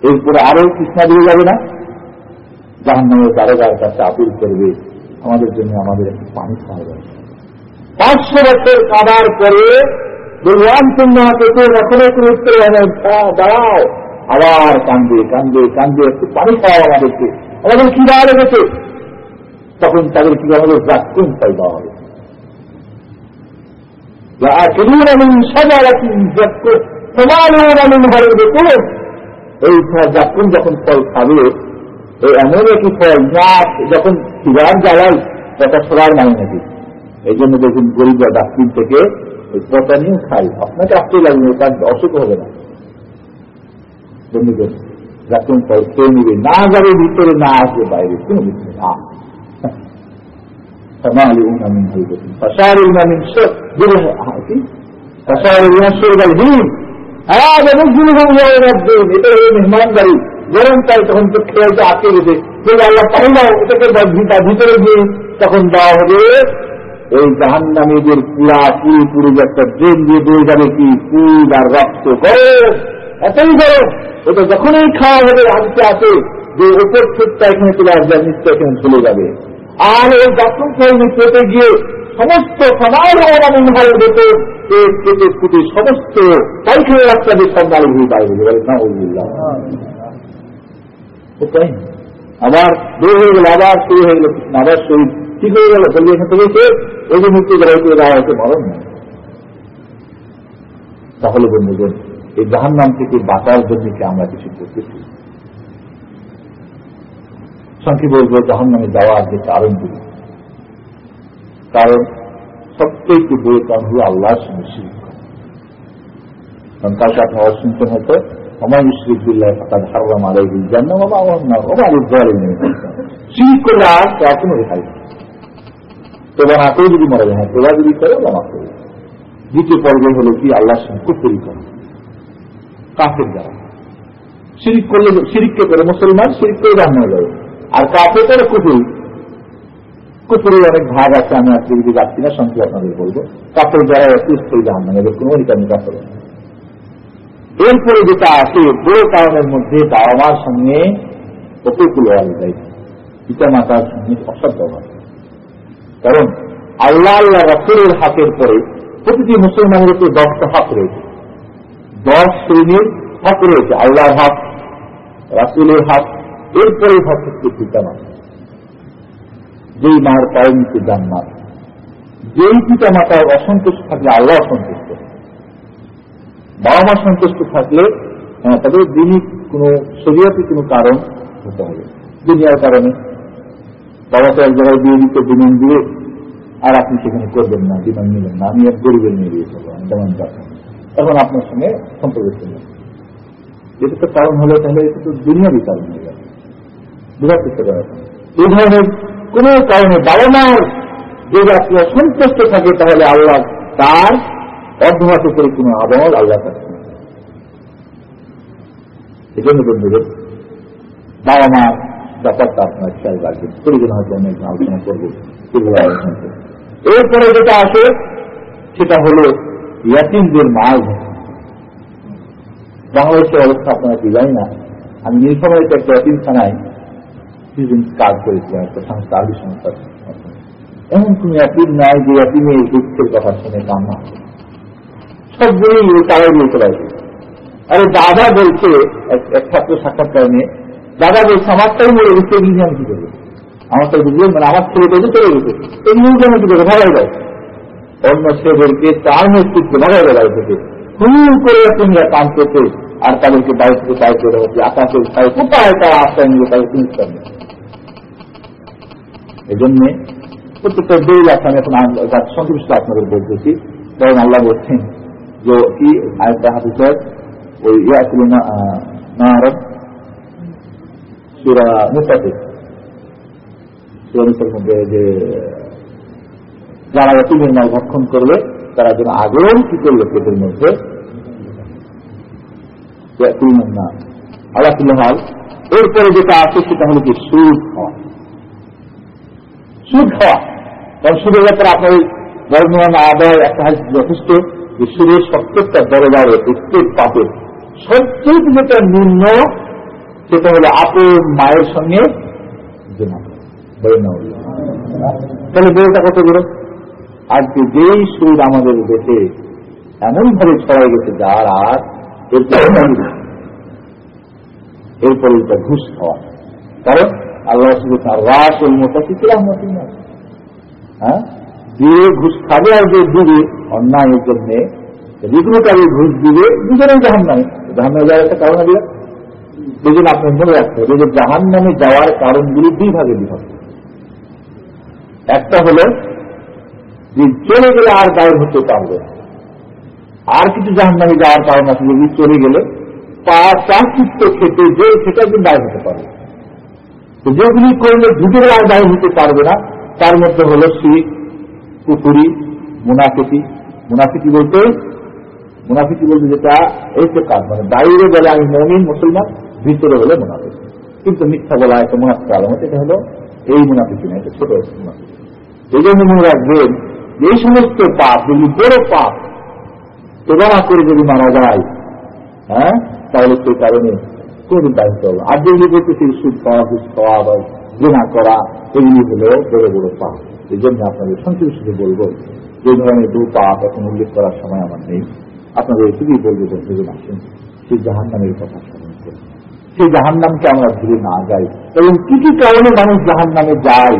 S1: এরপরে আরও তৃষ্ণা দিয়ে যাবে না। জাহান নামের দারোগার কাছে আপিল করবে। আমাদের জন্য আমাদের একটু পানি খাওয়া যাবে পাঁচশো বছর কাদার পরে ভগবান তোমাকে তো রকমের করে দাঁড়াও। আবার কান্দে কান্দে কান্দে একটু পানি খাওয়া আমাদেরকে। আমাদের কি দেওয়া লেগেছে? তখন তাদের কি আমাদের জাকুন পাই দেওয়া হবে এই জাকুন যখন ফল খাবে এমন একটি ফল না যখন সিগার জ্বালাই সেটা সবার মানে নাকি? এই জন্য দেখুন ডাস্টবিন থেকে ওই পচা নিয়ে খাই আপনাকে আসতে লাগবে, তার অসুখ হবে না। বন্ধুদের যখন পাই খেয়ে নিবে না যাবে, ভিতরে না আসবে, বাইরে কোনো কিছু না। তখন তো খেয়ালটা আটকে গেছে আল্লাহ তাই দাও এটাকে ভিতরে গিয়ে তখন দেওয়া হবে, এই জাহান্নামীদের পুরা পুরি পুরি একটা জেল দিয়ে বয়ে যাবে কি? পুরা রক্ত গরম। এতই গরম ওটা যখনই খাওয়া হবে আনতে আসে, যে উপর ঠোঁটটা এখানে চলে আসবে, নিশ্চয় এখানে চলে যাবে। আর এই দর্শন শ্রেণি পেটে গিয়ে সমস্ত অনামূল ভেতর কেটে ফুটে সমস্ত পাইখানা রাস্তাদের নারী ঘুরে বাইরে বলে আবার বের হয়ে গেল, আবার শুরু হয়ে গেল, আবার শরীর ঠিক হয়ে গেল? বললি, এখান থেকে সে ওই যে মুক্তি করা দেওয়া হয়েছে মরণ তাহলে বন্ধুগণ এই জাহান নাম থেকে বাঁচার জন্য কি আমরা কিছু করতেছি সংখ্যে বলব জাহান নামে যাওয়ার যে কারণগুলি, কারণ সবচেয়ে বই কারণ হল আল্লাহর সঙ্গে কারণ কালকে আপনারা শুনছেন হয়তো আমার মুশরিকুল্লাহ ফাকাদ হারাম আলাইহিল জান্নাহ ওয়া মাওয়ান্না ওয়া মালিল জালিমিন শিরিক করলে আর কোনো রেখাই তোবা না করে যদি মারা যায় হ্যাঁ তোবা যদি করে করে। দ্বিতীয় পর্যায়ে হলো কি, আল্লাহর সঙ্গে কুফরি করা। কাফের দ্বারা শিরিক করলে শিরিককে করে? মুসলমান শিরিক করে জাহান্ন যাবে। আর কাফে করে কুফুরি। কুফুরির অনেক ভাগ আছে, আমি আজকে যদি যাচ্ছি না সংখ্যা আপনাদের বলব। দ্বারা একটু স্থির জাহান্ন এদের কোনো অধিকারী কাপড় এরপরে যেটা আসে বড় কারণের মধ্যে বাবা মার সঙ্গে অকুকুল যায়। পিতা মাতার সঙ্গে অসৎ ব্যবহার কারণ আল্লাহ আল্লাহ রাসুলের হাতের পরে প্রতিটি মুসলমানের উপর দশটা হাত রয়েছে। দশ শ্রেণির হাত রয়েছে, আল্লাহর হাত রাসুলের হাত এরপরে হাত হচ্ছে পিতা মাতা যেই মার পায়ে নিতে জান্নাত যেই পিতা মাতার অসন্তুষ্ট থাকলে আল্লাহ অসন্তুষ্ট। বাবা মা সন্তুষ্ট থাকলে হ্যাঁ তবে দিনই কোনো, শরীয়তে কোনো কারণ হতে হবে। দুনিয়ার কারণে। বাবা তো এক জায়গায় বিয়ে দিতে বিমান দিয়ে, আর আপনি সেখানে করবেন না বিমান নিলেন না। আমি এক গরিবের নিয়ে দিয়ে চলবো আমি যেমন তখন আপনার সঙ্গে সম্পর্ক ছিল। এটা তো কারণ হলে, তাহলে এটা তো দুনিয়ারই কারণ হয়ে গেল। বোঝার চেষ্টা করা এই ধরনের কোন কারণে বাবা মার যদি আপনি অসন্তুষ্ট থাকে, তাহলে আল্লাহ তার অর্ধমাস করে কোন আবহাওয়া আল্লাহ কাছে এই জন্য বন্ধুদের বাবা মা ব্যাপারটা আপনার খেয়াল রাখবেন। প্রয়োজন হয়তো আমি আলোচনা করব। এরপরে যেটা আসে, সেটা হল ইয়াতিমদের মাল বাংলাদেশের অবস্থা আপনারা কি জানি না? আমি নীলফামারিতে একটা ইয়াতিমখানায় কিছুদিন কাজ করেছিলাম একটা সংস্থা আদি সংস্থা। এমন কোন ইয়াতিম নাই যে ইয়াতিমের দুঃখের কথা শুনে কান্না সবগুলি তারাই দিয়ে চলে আরে দাদা বলছে, এক ছাত্র সাক্ষাৎকার নিয়ে, দাদা বলছে আমারটাই মরে গেছে, এই আমি কি করব? আমার তো বুঝলেন মানে আমার ছেলেটা যে চলে গেছে। এই নিউজ আমি কি করব? ভালো যায় অন্য ছেলেদেরকে তার নেতৃত্বে ভালো যায় থেকে হুম করে তুমি কাম করতে আর তাদেরকে বাইরে থেকে তাই করে হচ্ছে আকাশের তাই কোথায় তারা আশ্রয় নিয়ে তাদের জিনিস করবে এই জন্যে প্রত্যেকটা আছে আমি এখন সংক্ষিপ্ত আপনাদের বলতেছি, কারণ আল্লাহ বলছেন যে কি আয়তা হাফিজের ওই ইয়াকুল নারদ সুরা মুতাফিক। সুরা মুতাফিক মধ্যে যে যারা এতিমের মাল ভক্ষণ করবে তারা যেন আগুন কি করল পেটের মধ্যে? আল্লাহ হাল এরপরে যেটা আছে সেটা হলো কি সুদ খাওয়া। সুদ খাওয়া। কারণ সুদের ব্যাপারে আপনার বর্ণনা আদায় একটা যথেষ্ট যে সুরের সত্তরটা দরবারে প্রত্যেক পাপের সবচেয়ে যেটা নিম্ন সেটা হলো আপন মায়ের সঙ্গে তাহলে বইটা কত বড় আজকে যেই সুর আমাদের দেশে এমন ভাবে ছড়াই গেছে, যার আর এরপরে এটা ঘুষ খাওয়া কারণ আল্লাহ রাস ওই মতো কিছু রহমতি না হ্যাঁ? যে ঘুষ খাবে আর যে দিবে, অন্যায়ের জন্য রিগ্নকারী ঘুষ দিবে, দুজনেই জাহান নামে জাহান নামে যাওয়ার একটা কারণ হবে দুজন আপনার মনে রাখতে হবে যে জাহান নামে যাওয়ার কারণগুলি দুই ভাগে বিভক্ত। একটা হল যে চলে গেলে আর গায়ে হতে পারবে আর কিছু জাহান নামে যাওয়ার কারণ আছে যদি চলে গেলে প্রাচিত্য খেতে যে সেটা কিন্তু দায় হতে পারবে যেগুলি করলে দুটোর আর দায় হতে পারবে না, তার মধ্যে হল শিখ পুকুরি মুনাফিকি। মুনাফিকি বলতে মুনাফিকি বলতে যেটা তো কাজ মানে বাইরে বলে আমি মমিন, মুসলমান, ভিতরে হলে মুনাফিক। কিন্তু মিথ্যা বলা একটা মুনাফিক আলমত, এটা হলো এই মুনাফিকি না, এটা ছোট এই জন্য মনে রাখবেন এই সমস্ত পাপ যদি বড় পাপ তোলা করে যদি মারা যায় হ্যাঁ তাহলে সেই কারণে কোনদিন দায়িত্ব হবে আর যেগুলি বলতেছি সুদ খাওয়া ঘুষ খাওয়া বা জেনা করা, এগুলি হলো বড় বড় পাপ। এই জন্য আপনাদের সংক্ষিপ্ত বলব, যে ধরনের দু পাপ এখন উল্লেখ করার সময় আমার নেই। আপনাদের এটুকুই বলব বন্ধুজন আসেন সেই জাহান নামের কথা স্মরণ করি সেই জাহান নামকে আমরা ভুলে না যাই। এবং কি কি কারণে মানুষ জাহান নামে যায়।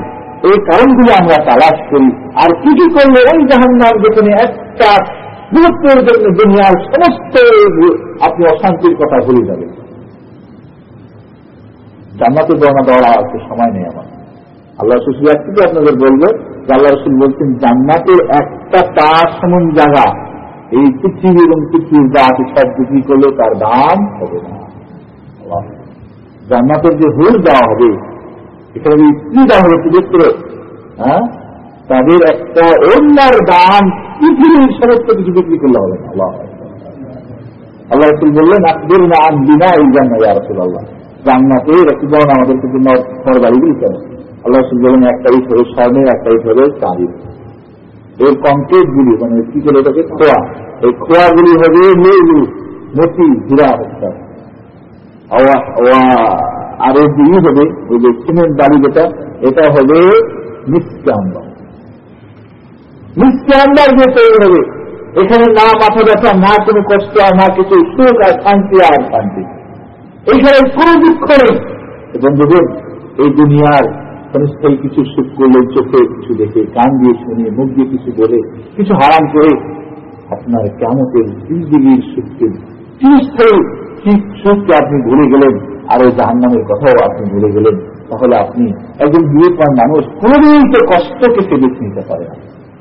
S1: এই কারণগুলো আমরা তালাশ করি। আর কি কি করলে ওই জাহান নাম যেখানে একটা মুহূর্তের জন্য দুনিয়ার সমস্ত আপনি অশান্তির কথা ভুলে যাবেন। জান্নাতের বর্ণা দেওয়ার একটু সময় নেই আমার। আল্লাহ রসুল একটু আপনাদের বলব আল্লাহ রসুল বলছেন, জান্নাতের একটা তার সমান জায়গা, এই পৃথিবী এবং পৃথিবীর দাঁত সব বিক্রি করলে তার দাম হবে না। জান্নাতের যে হুল দেওয়া হবে এখানে যে স্ত্রী দেওয়া হবে পবিত্র হ্যাঁ? তাদের একটা অন্যার দাম পৃথিবীর সমস্ত কিছু বিক্রি করলে হবে না, আল্লাহ রসুল বললেন আকবর না বিনা এই জান্না রসুল আল্লাহ জান্নাতে একটু যেমন আমাদেরকে জন্য ঘর বাড়িগুলি কেন আল্লাহ রসুল বললেন, একটা ইট হবে স্বর্ণের একটা ইট হবে এর কংক্রিট গুলি মানে কি করে এটাকে? খোয়া। এই খোয়াগুলি হবে মেয়েগুলি মতি হীরা হত্যা আর এর যে হবে ওই যে সিমেন্ট বাড়ি যেটা, এটা হবে মিষ্টি আম্বার যে তৈরি হবে। এখানে না মাথা ব্যথা, না কোনো কষ্ট আর না কিছু, সুখ আর শান্তি আর শান্তি। এইখানে কোন দুঃখ নেই। এবং দেখুন, এই দুনিয়ার ক্ষণস্থায়ী কিছু সুখ করলে চোখে কিছু দেখে, কান দিয়ে শুনে, মুখ দিয়ে কিছু বলে, কিছু হারাম করে, আপনার কেমতের জিন্দিগির সুখকে ঠিক সুখকে আপনি ভুলে গেলেন? আর ওই জাহান্নামের কথাও আপনি ভুলে গেলেন। তাহলে আপনি একজন বিবেকমান মানুষ, কোনদিন তো কষ্টকে সে বেছে নিতে পারে না।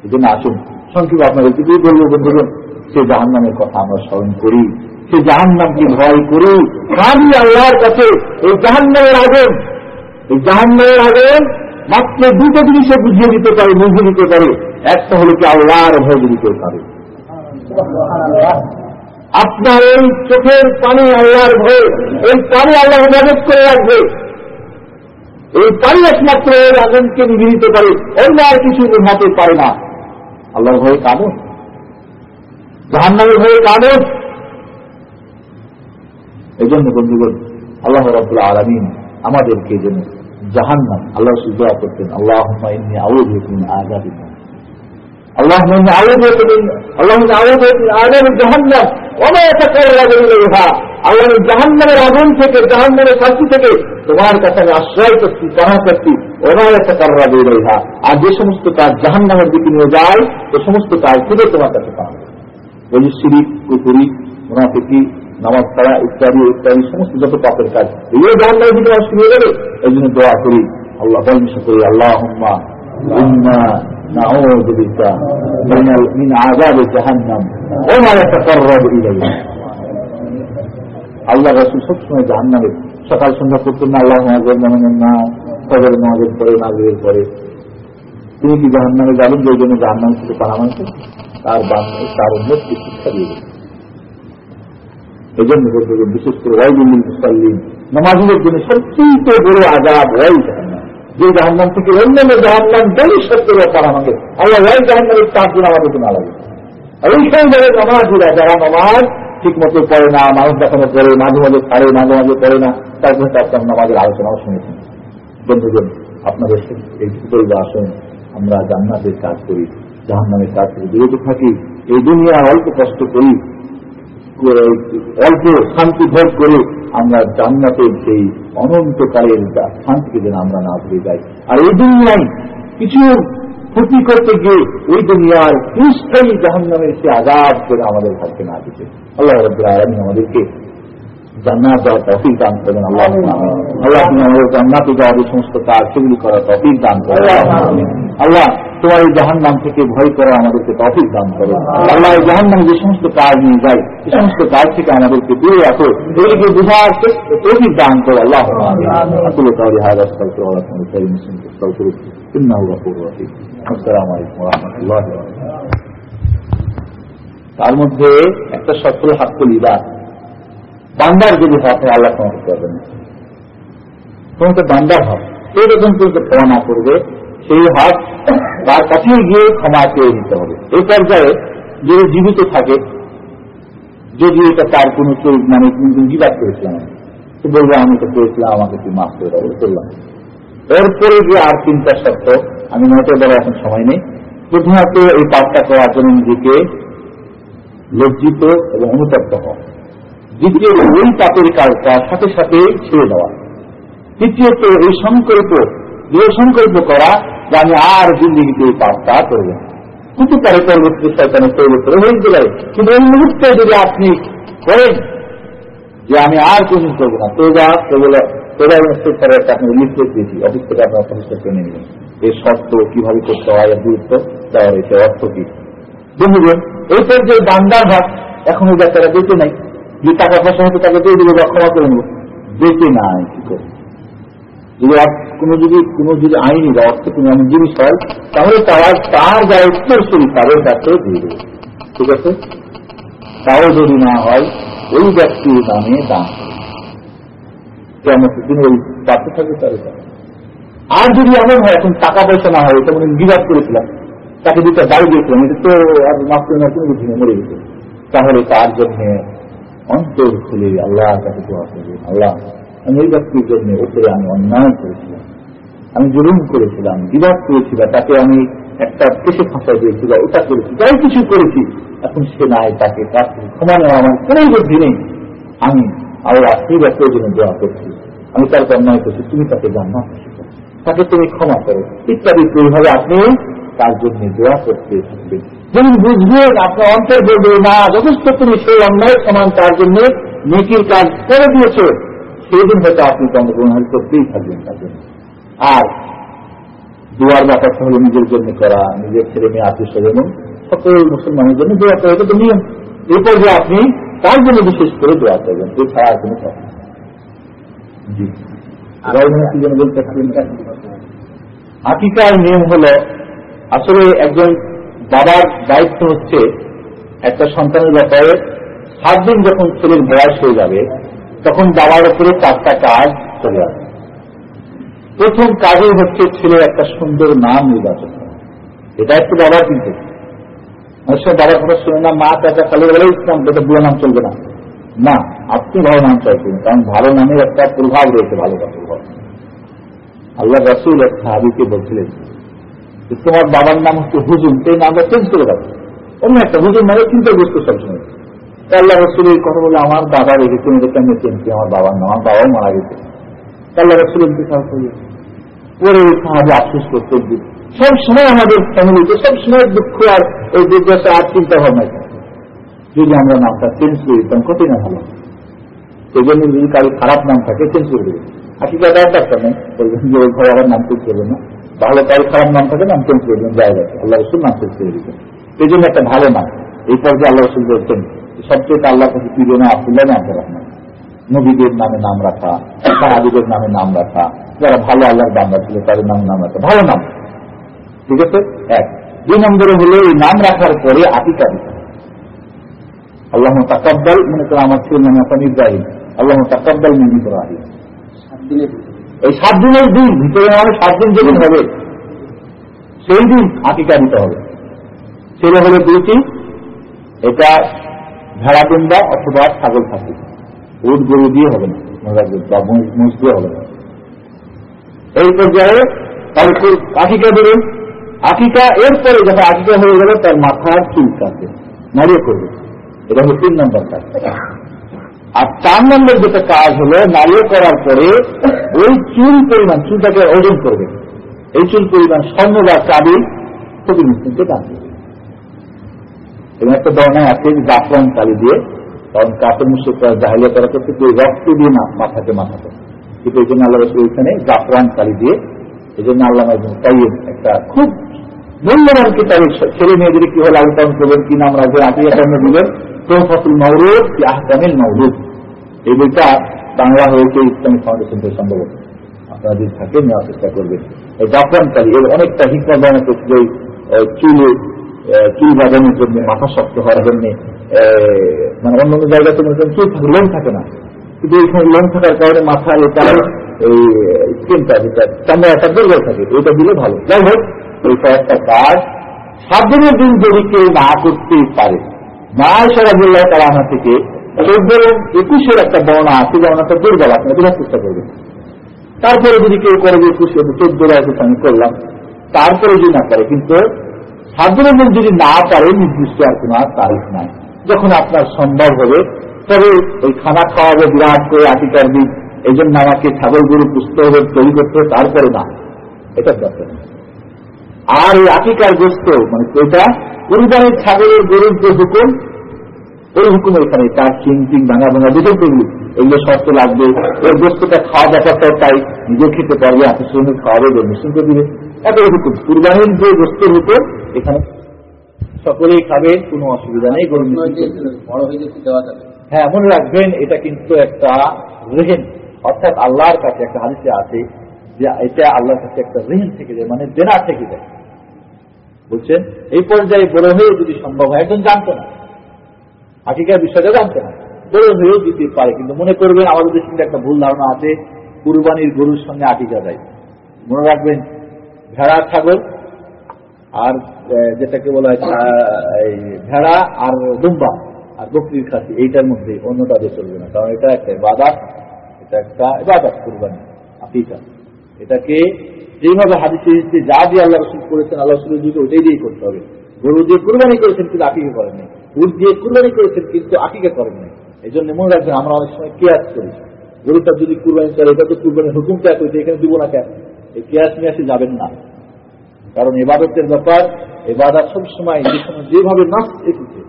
S1: এই জন্য আসুন, সংক্ষেপে আপনার এটুকুই বলব, বন্ধুগণ, সে জাহান্নামের কথা আমরা স্মরণ করি। সে জাহান্নামকে ভয় করি কাঁদি আল্লাহর কাছে এই জাহান্নামের আগুন, এই জাহান্নামের আগুন মাত্র দুটো জিনিসে বুঝিয়ে দিতে পারে, বুঝিয়ে দিতে পারে। একটা হলো কি আল্লাহর ভয় দিতে পারে। আপনার এই চোখের পানি আল্লাহর ভয়, এই পানি আল্লাহ মদত করে রাখবে। এই পানি একমাত্র এই আগুনকে নিভে দিতে পারে, অন্য আর কিছু নিভাতে পারে না। আল্লাহর ভয়ে কানুন জাহান্নামের ভয়ে কানুন এই জন্য বন্ধুগণ, আল্লাহ রবুল্লাহ আলমিন আমাদেরকে যেন জাহান্নাম আল্লাহ সুজা করতেন। আল্লাহ আউদ আজাদ اللهم اني اعوذ بك من اللهم اني اعوذ بك من عذاب جهنم وما يتقرب اليها আল্লাহ জাহান্নামের আগুন থেকে জাহান্নামের শাস্তি থেকে তোমার কাছে আমি আশ্রয় করছি পাহা করছি ওনার একটা কাররা বের রেহা আর যে সমস্ত কাজ জাহান্নামের দিকে নিয়ে যায় সে সমস্ত কাজ থেকে তোমার কাছে পাওয়া ওই শিরিক কুকুরি মোনাফিকি নামাজ পড়া ইত্যাদি ইত্যাদি সমস্ত যত পাপের কাজ এই জাহান্নামের দিকে মানুষ নিয়ে যাবে এই জন্য দোয়া করি আল্লাহ বলমিশ করি আল্লাহ نعوذ بك من من عذاب جهنم وما يتقرب اليه আল্লাহ রসুল সবসময় জাহান্নামে সকাল সন্ধ্যা করতেন না আল্লাহ মহাজের মহানের না সদর মহাজের পরে নাগরের পরে তিনি কি জাহান্নামে যাবেন যে জন্য জাহান্নাম থেকে পানা মানছে তার বান্ধব তার উন্নতকে শিক্ষা দিয়ে দেবেন এই জন্য বলতে বিশেষ করে ওয়াইদুল্লিন মুসাল্লিম নামাজিদের জন্য সবচেয়ে বড় আজাব ওয়াই জাহান্নাম যে জাহান্নাম থেকে অন্যান্য জাহান্নাম বেশি সত্যের ব্যাপার আমাকে। আল্লাহ ওই জাহান্নামের চার দিন আমাদের না লাগে আর ওইখানে যারা নামাজিরা, যারা নামাজ ঠিক মতো পড়ে না, মানুষ দেখানো করে মাঝে মাঝে ছাড়ে, মাঝে মাঝে পড়ে না, তার জন্য আপনার নামাজের আলোচনাও শুনেছেন। বন্ধুজন আপনাদের এই সুতরাং আসেন, আমরা জান্নাতের কাজ করি, জাহান্নামের কাজ থেকে বিরত থাকি, এই দুনিয়া অল্প কষ্ট করি, অল্প শান্তি ভোগ করে আমরা জান্নাতের সেই অনন্তকালের শান্তিকে যেন আমরা না ভুলে যাই। আর এই দুনিয়ায় কিছু ক্ষতি করতে গিয়ে ওই দুনিয়ার পুষ্টাই জাহান্নামের সে আজাদ করে আমাদের হাতে না দিতে। আল্লাহ রবাহ আমাদেরকে জান্নাত দেওয়ার তফিক দান করবেন আল্লাহ আল্লাহ তুমি আমাদের জান্নাতে যাওয়ার এই সমস্ত কাজ সেগুলি করার তফিক দান করেন আল্লাহ তোমার এই জাহান নাম থেকে ভয় করা আমাদেরকে তফিক দান করো আল্লাহ এই জাহান নামে যে সমস্ত কাজ নিয়ে যায় এই সমস্ত কাজ থেকে আমাদেরকে দূরে রাখো এগুলিকে বুঝার তফিক দান করো আল্লাহ আসলে তাহলে হাজ আজকাল তো আল্লাহ মুসলিম করুক إنه غفور رحيم السلام عليكم ورحمة الله তার মধ্যে একটা সত্র হাত লিবা বান্দার যদি হয়, আল্লাহ ক্ষমা করতে পারবেন। তোমাকে বান্দার হক। সেই রকম কিন্তু ক্ষমা করবে, সেই হক তার কাছেই গিয়ে ক্ষমা পেয়ে নিতে হবে। এই পর্যায়ে যদি জীবিত থাকে, যদি এটা তার কোন কেউ মানে বিবাদ করেছিলাম তো বলব, আমি তো করেছিলাম, আমাকে তুই মাফ করে দেবো করলাম এরপরে যে আর তিনটা শর্ত, আমি নয়টা বলার এখন সময় নেই। প্রথমত এই পাঠটা করার জন্য নিজেকে লজ্জিত এবং অনুতপ্ত হওয়া দ্বিতীয় ওই পাপের কাজটা সাথে সাথে ছেড়ে দেওয়া। তৃতীয়ত, এই সংকল্প দৃঢ় সংকল্প করা যে আমি আর জিন্দিগিতে এই পাপটা করব হতে পারে পরবর্তী শয়তানের তৈরি করে হয়ে পারে। কিন্তু ওই মুহূর্তে যদি আপনি করেন যে আমি আর কিছু করব না, তো যা কেবল তোরা ইন্সপেক্টরের একটা আপনি প্রতিষ্ঠা করে এই এরপর যে দান্দার ভাগ এখন ওই বাচ্চারা বেঁচে নাই। যে টাকা পয়সা হয়তো তাকে দিয়ে দেবো বা ক্ষমা করে নেব বেঁচে নাই, কি করে যদি কোনো যদি কোনো যদি আইনি বা অর্থ কোনো এমন জিনিস হয়, তাহলে তারা তার যারা উত্তরসূরি তাদের কাছে দিয়ে দেবে। ঠিক আছে? তাও যদি না হয়, ওই ব্যক্তির নামে দান কেমন দিন ওই পাশে থাকবে তার আর যদি এমন হয়, এখন টাকা পয়সা না হয় তেমন বিবাদ করেছিলাম, তাকে দুটা গাড়ি দিয়েছিলাম, এটা তো আর মাত্র না কোনো বুঝি মরে গেছে। তাহলে তার জন্য অন্তর খুলে আল্লাহ কাছে দোয়া করবে আল্লাহ, আমি ওই ব্যক্তির জন্য ওপরে আমি অন্যায় করেছিলাম, আমি জুলুম করেছিলাম, বিবাদ করেছিলাম তাকে আমি একটা কেসে ফাঁসা দিয়েছি বা ওটা করেছি, যাই কিছু করেছি, এখন সে নাই, তাকে তার ক্ষমা নেওয়া আমার কোন বুদ্ধি নেই। আমি আল্লাহ সেই ব্যক্তির জন্য দোয়া করছি। আমি তার অন্যায় করছি, তুমি তাকে জানা তাকে তুমি ক্ষমা করো। ইত্যাদি এইভাবে আপনি তার জন্য দোয়া করতে থাকবেন। যেমন বুঝবেন আপনার অন্তর বলবে না যথেষ্ট তুমি সেই অন্যায় সমান তার জন্য নেকির কাজ করে দিয়েছ। সেই দিন হয়তো আপনি চন্দ্রগ্রহণ করতেই থাকবেন তার জন্য। আর দোয়ার ব্যাপারটা হলো নিজের জন্য করা নিজের ছেলে মেয়ে আত্মীয় স্বজন সকল মুসলমানের জন্য দোয়া করা এটা তো নিয়ম। এরপর যে আপনি তার জন্য বিশেষ করে দোয়া করবেন এছাড়া আর কোনো কথা জি। আকিকার নিয়ম হলো আসলে একজন বাবার দায়িত্ব হচ্ছে একটা সন্তানের ব্যাপারে সাত দিন যখন ছেলের বয়স হয়ে যাবে, তখন বাবার উপরে চারটা কাজ চলে আসবে প্রথম কাজে হচ্ছে ছেলের একটা সুন্দর নাম নির্বাচন এটা একটু বাবার কিন্তু। মানুষের বাবার কথা শুনে না, মা চাচা খালি বলে ইসলাম এটা বুড়ো নাম চলবে না। না, আপনি ভালো নাম চাইছেন, কারণ ভালো নামের একটা প্রভাব রয়েছে, ভালো প্রভাব। আল্লাহ রসুল এক সাহাবিকে বলছিলেন যে তোমার বাবার নাম হচ্ছে হুজুম সেই নামটা চেঞ্জ করে দাও। অন্য একটা হুজুম মানে চিন্তা বুঝতে সবসময়। আল্লাহ রসুল এই কথা বলে, আমার বাবা রেখেছেন এটা কেমন চেনছি, আমার বাবার নাম, আমার বাবাও মারা গেছে। আল্লাহ রসুল ইন্তেকাল করবে পরে সাহায্য আফসোস করতে সব সময় আমাদের ফ্যামিলিতে সব সময় দুঃখ আর এই দুর্দশা আর চিন্তা ভাবনা যদি আমরা নামটা চেঞ্জ করে দিতাম কতই না ভালো। এই জন্য যদি কারও খারাপ নাম থাকে চেঞ্জ করে দেবে হাকিকা তার ডাক্তার নেই। বলবেন যে, ওই ঘরে আবার নাম চেঞ্জ করবে না। তাহলে কারও খারাপ নাম থাকে নাম চেঞ্জ করে দেবেন যায় আল্লাহ রসুল নাম চেঞ্জ করে দিতেন এই জন্য একটা ভালো নাম। এই পর্যায়ে আল্লাহ রসুল বলছেন, সবচেয়ে আল্লাহ কাছে প্রিয় না আব্দুল্লাহ না আব্দুর রহমান নবীদের নামে নাম রাখা, সাহাবিদের নামে নাম রাখা। যারা ভালো আল্লাহর বান্দা ছিল, তাদের নাম নাম রাখা। ভালো নাম। ঠিক আছে? এক। দুই নম্বরে হলো, এই নাম রাখার পরে আতিকা দিতে আল্লাহ তাকাব্বাল, মনে করো আমার ছেলে নাম এখন ইব্রাহিম। আল্লাহ তাকাব্বাল, মিন ইব্রাহিম। এই সাত দিনের দিন ভিতরে মানে সাত দিন যেদিন হবে, সেই দিন আকিকা দিতে হবে। ছেলে হলো দুইটি, এটা ভেড়া ডিম্বা অথবা ছাগল থাকি উট, গরু দিয়ে হবে না বা দিয়ে হবে না। এই পর্যায়ে তাহলে আকিকা দেবেন। আকিকা, এরপরে যখন আকিকা হয়ে গেল, তার মাথার চুল কাটবে, নাড়িয়ে করবে এটা হলো তিন নম্বর কাজ। আর চার নম্বর যেটা কাজ হলো নাড়িয়ে করার পরে ওই চুল পরিমাণ, চুলটাকে ওজন করবে। এই চুল পরিমাণ স্বর্ণ বা চাবি প্রতি মুসলিমকে দান এবং একটা বর্ণায় আছে জাফরান চালি দিয়ে, কারণ কাপড় মুসিক জাহালিয়া করা করতে কেউ রক্ত দিয়ে না মাথাকে মাথাতে। কিন্তু এই জন্য আল্লাহ রসুল ওইখানে জাফরান চালি দিয়ে, এই জন্য আল্লাহ তাই একটা খুব মূল্যবান কিতাবের ছেলে মেয়েদের কি হলে আলোচন করবেন কি নাম রাখবেন আপিয়া কেন দিবেন তোফাতুল মৌরুদ কি আহকামিল মৌরুদ এই বইটা বাংলা হয়েছে ইসলামী ফাউন্ডেশন থেকে সম্ভবত আপনারা যদি থাকে নেওয়ার চেষ্টা করবেন এই জাফরানকারী এর অনেকটা হিকমা বর্ণনা করছে যে চুলে চুল বাজানোর জন্য মাথা শক্ত হওয়ার জন্য মানে অন্য অন্য জায়গাতে মনে করেন চুল লোন থাকে না কিন্তু এইখানে লোন থাকার কারণে মাথার এটা এই স্কিনটা যেটা চামড়াটা দুর্বল থাকে এটা দিলে ভালো যাই হোক এই কয়েকটা কাজ। সাত দিনের দিন যদি কেউ না করতে পারে, মা সরাবুল্লাহ তারা আমার থেকে চোদ্দ একুশের একটা বর্ণা আছে, যেমন একটা দুর্বল আপনার বোঝার চেষ্টা করবেন। তারপরে যদি কেউ করে যে একুশে চোদ্দ রাজে আমি করলাম, তারপরে যদি না করে, কিন্তু সাত দিনের দিন যদি না পারে, নির্দিষ্ট আর কোনো তারিখ নাই। যখন আপনার সম্ভব হবে, তবে ওই খানা খাওয়াবে বিরাট করে আটিকার দিন এই জন্য আমাকে ছাগল গরু পুষতে হবে, তৈরি করতে হবে, তারপরে না। এটা দরকার আর এই আকিকার গোস্ত মানে ওইটা কুরবানির ছাগলের গরুর যে হুকুম ওই হুকুম এখানে তার চিং চিং ভাঙা ভাঙা দুটো করলি এগুলো শর্ত লাগবে ওর গোস্তটা খাওয়া ব্যাপারটাও তাই নিজে খেতে পারবে আপনি সঙ্গে খাওয়াবে মুসলিমকে দিবে। এত হুকুম কুরবানির যে গোস্তের হুকুম এখানে সকলেই খাবে কোনো অসুবিধা নেই গরু
S2: বড় হয়ে যেতে দেওয়া যাবে।
S1: হ্যাঁ মনে রাখবেন এটা কিন্তু একটা রেহেন অর্থাৎ আল্লাহর কাছে একটা হাদিসে আছে যে এটা আল্লাহর কাছে একটা রেহেন থেকে যায় মানে দেনা থেকে যায়। বলছেন, এই পর্যায়ে বড় হয়েও যদি সম্ভব হয়, একজন জানতো না। হাকিকার বিষয়টা জানতো না। বড় হয়েও দিতে পারে, কিন্তু মনে করবেন আমাদের দেশে একটা ভুল ধারণা আছে, কুরবানির গরুর সঙ্গে আটিকা দেয়। মনে রাখবেন, ভেড়া, ছাগল, আর যেটাকে বলা হয় ভেড়া আর দুম্বা আর বকরির খাসি, এইটার মধ্যে অন্যটা চলবে না। কারণ এটা একটা বাদাত এটা একটা বাদাত কুরবানি আকিকা এটাকে যেভাবে হাদিসে যা দিয়ে আল্লাহ রসুল করেছেন, আল্লাহ রসুলের যুগে ওটাই দিয়ে করতে হবে। গরু দিয়ে কুরবানি করেছেন, কিন্তু আকিকা করেন নাই। উট দিয়ে কুরবানি করেছেন, কিন্তু আকিকা করেন নাই। এই জন্য মনে রাখবেন, আমরা অনেক সময় কেয়াস করি। গরুটা যদি কুরবানি করে এটা তো কুরবানির হুকুমটা করেছে এখানে দিব না কেন এই কেয়াস নিয়ে আসে যাবেন না। কারণ এবাদতের ব্যাপার এবাদত সবসময় যে সময় যেভাবে নাচ এসেছে,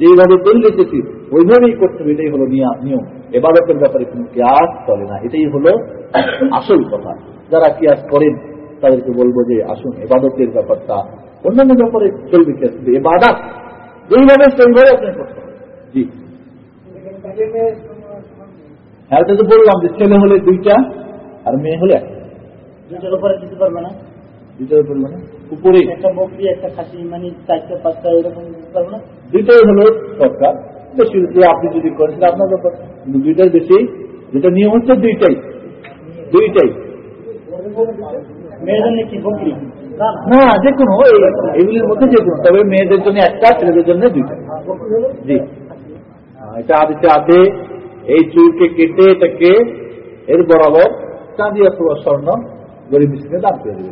S1: যেভাবে দলিল এসেছে, ওইভাবেই করতে হবে, এটাই হলো নিয়া- নিয়ম। এবাদতের ব্যাপারে কোনো কেয়াস চলে না, এটাই হলো আসল কথা। যারা কেয়াস করেন তাদেরকে বলব যে আসুন এবাদতের ব্যাপারটা অন্যান্য ব্যাপারে চলবে কেয়াস কিন্তু এবাদত যেইভাবে সেইভাবে আপনি করতে হবে জি। হ্যাঁ ওটা তো বললাম যে ছেলে হলে দুইটা আর মেয়ে হলে একটা।
S3: উপরে দিতে পারবে না।
S1: দুইটার উপর মানে? উপরে।
S3: একটা বকরি একটা খাসি মানে চারটা পাঁচটা এরকম দিতে পারবে না?
S1: দুইটাই হলো সরকার। বেশি আপনি যদি করেন আপনার ব্যাপার। কিন্তু দুইটার বেশি যেটা নিয়ম হচ্ছে দুইটাই। দুইটাই
S3: মেয়ের জন্য কি বকরি না
S1: যে কোনো এগুলির মধ্যে যে কোনো তবে মেয়েদের জন্য একটা ছেলেদের জন্য দুইটা। জি। এটা আদিতে আছে এই চুলকে কেটে এটাকে এর বরাবর চাঁদি অথবা স্বর্ণ গরিব মিশ্রে দাম করে দেবে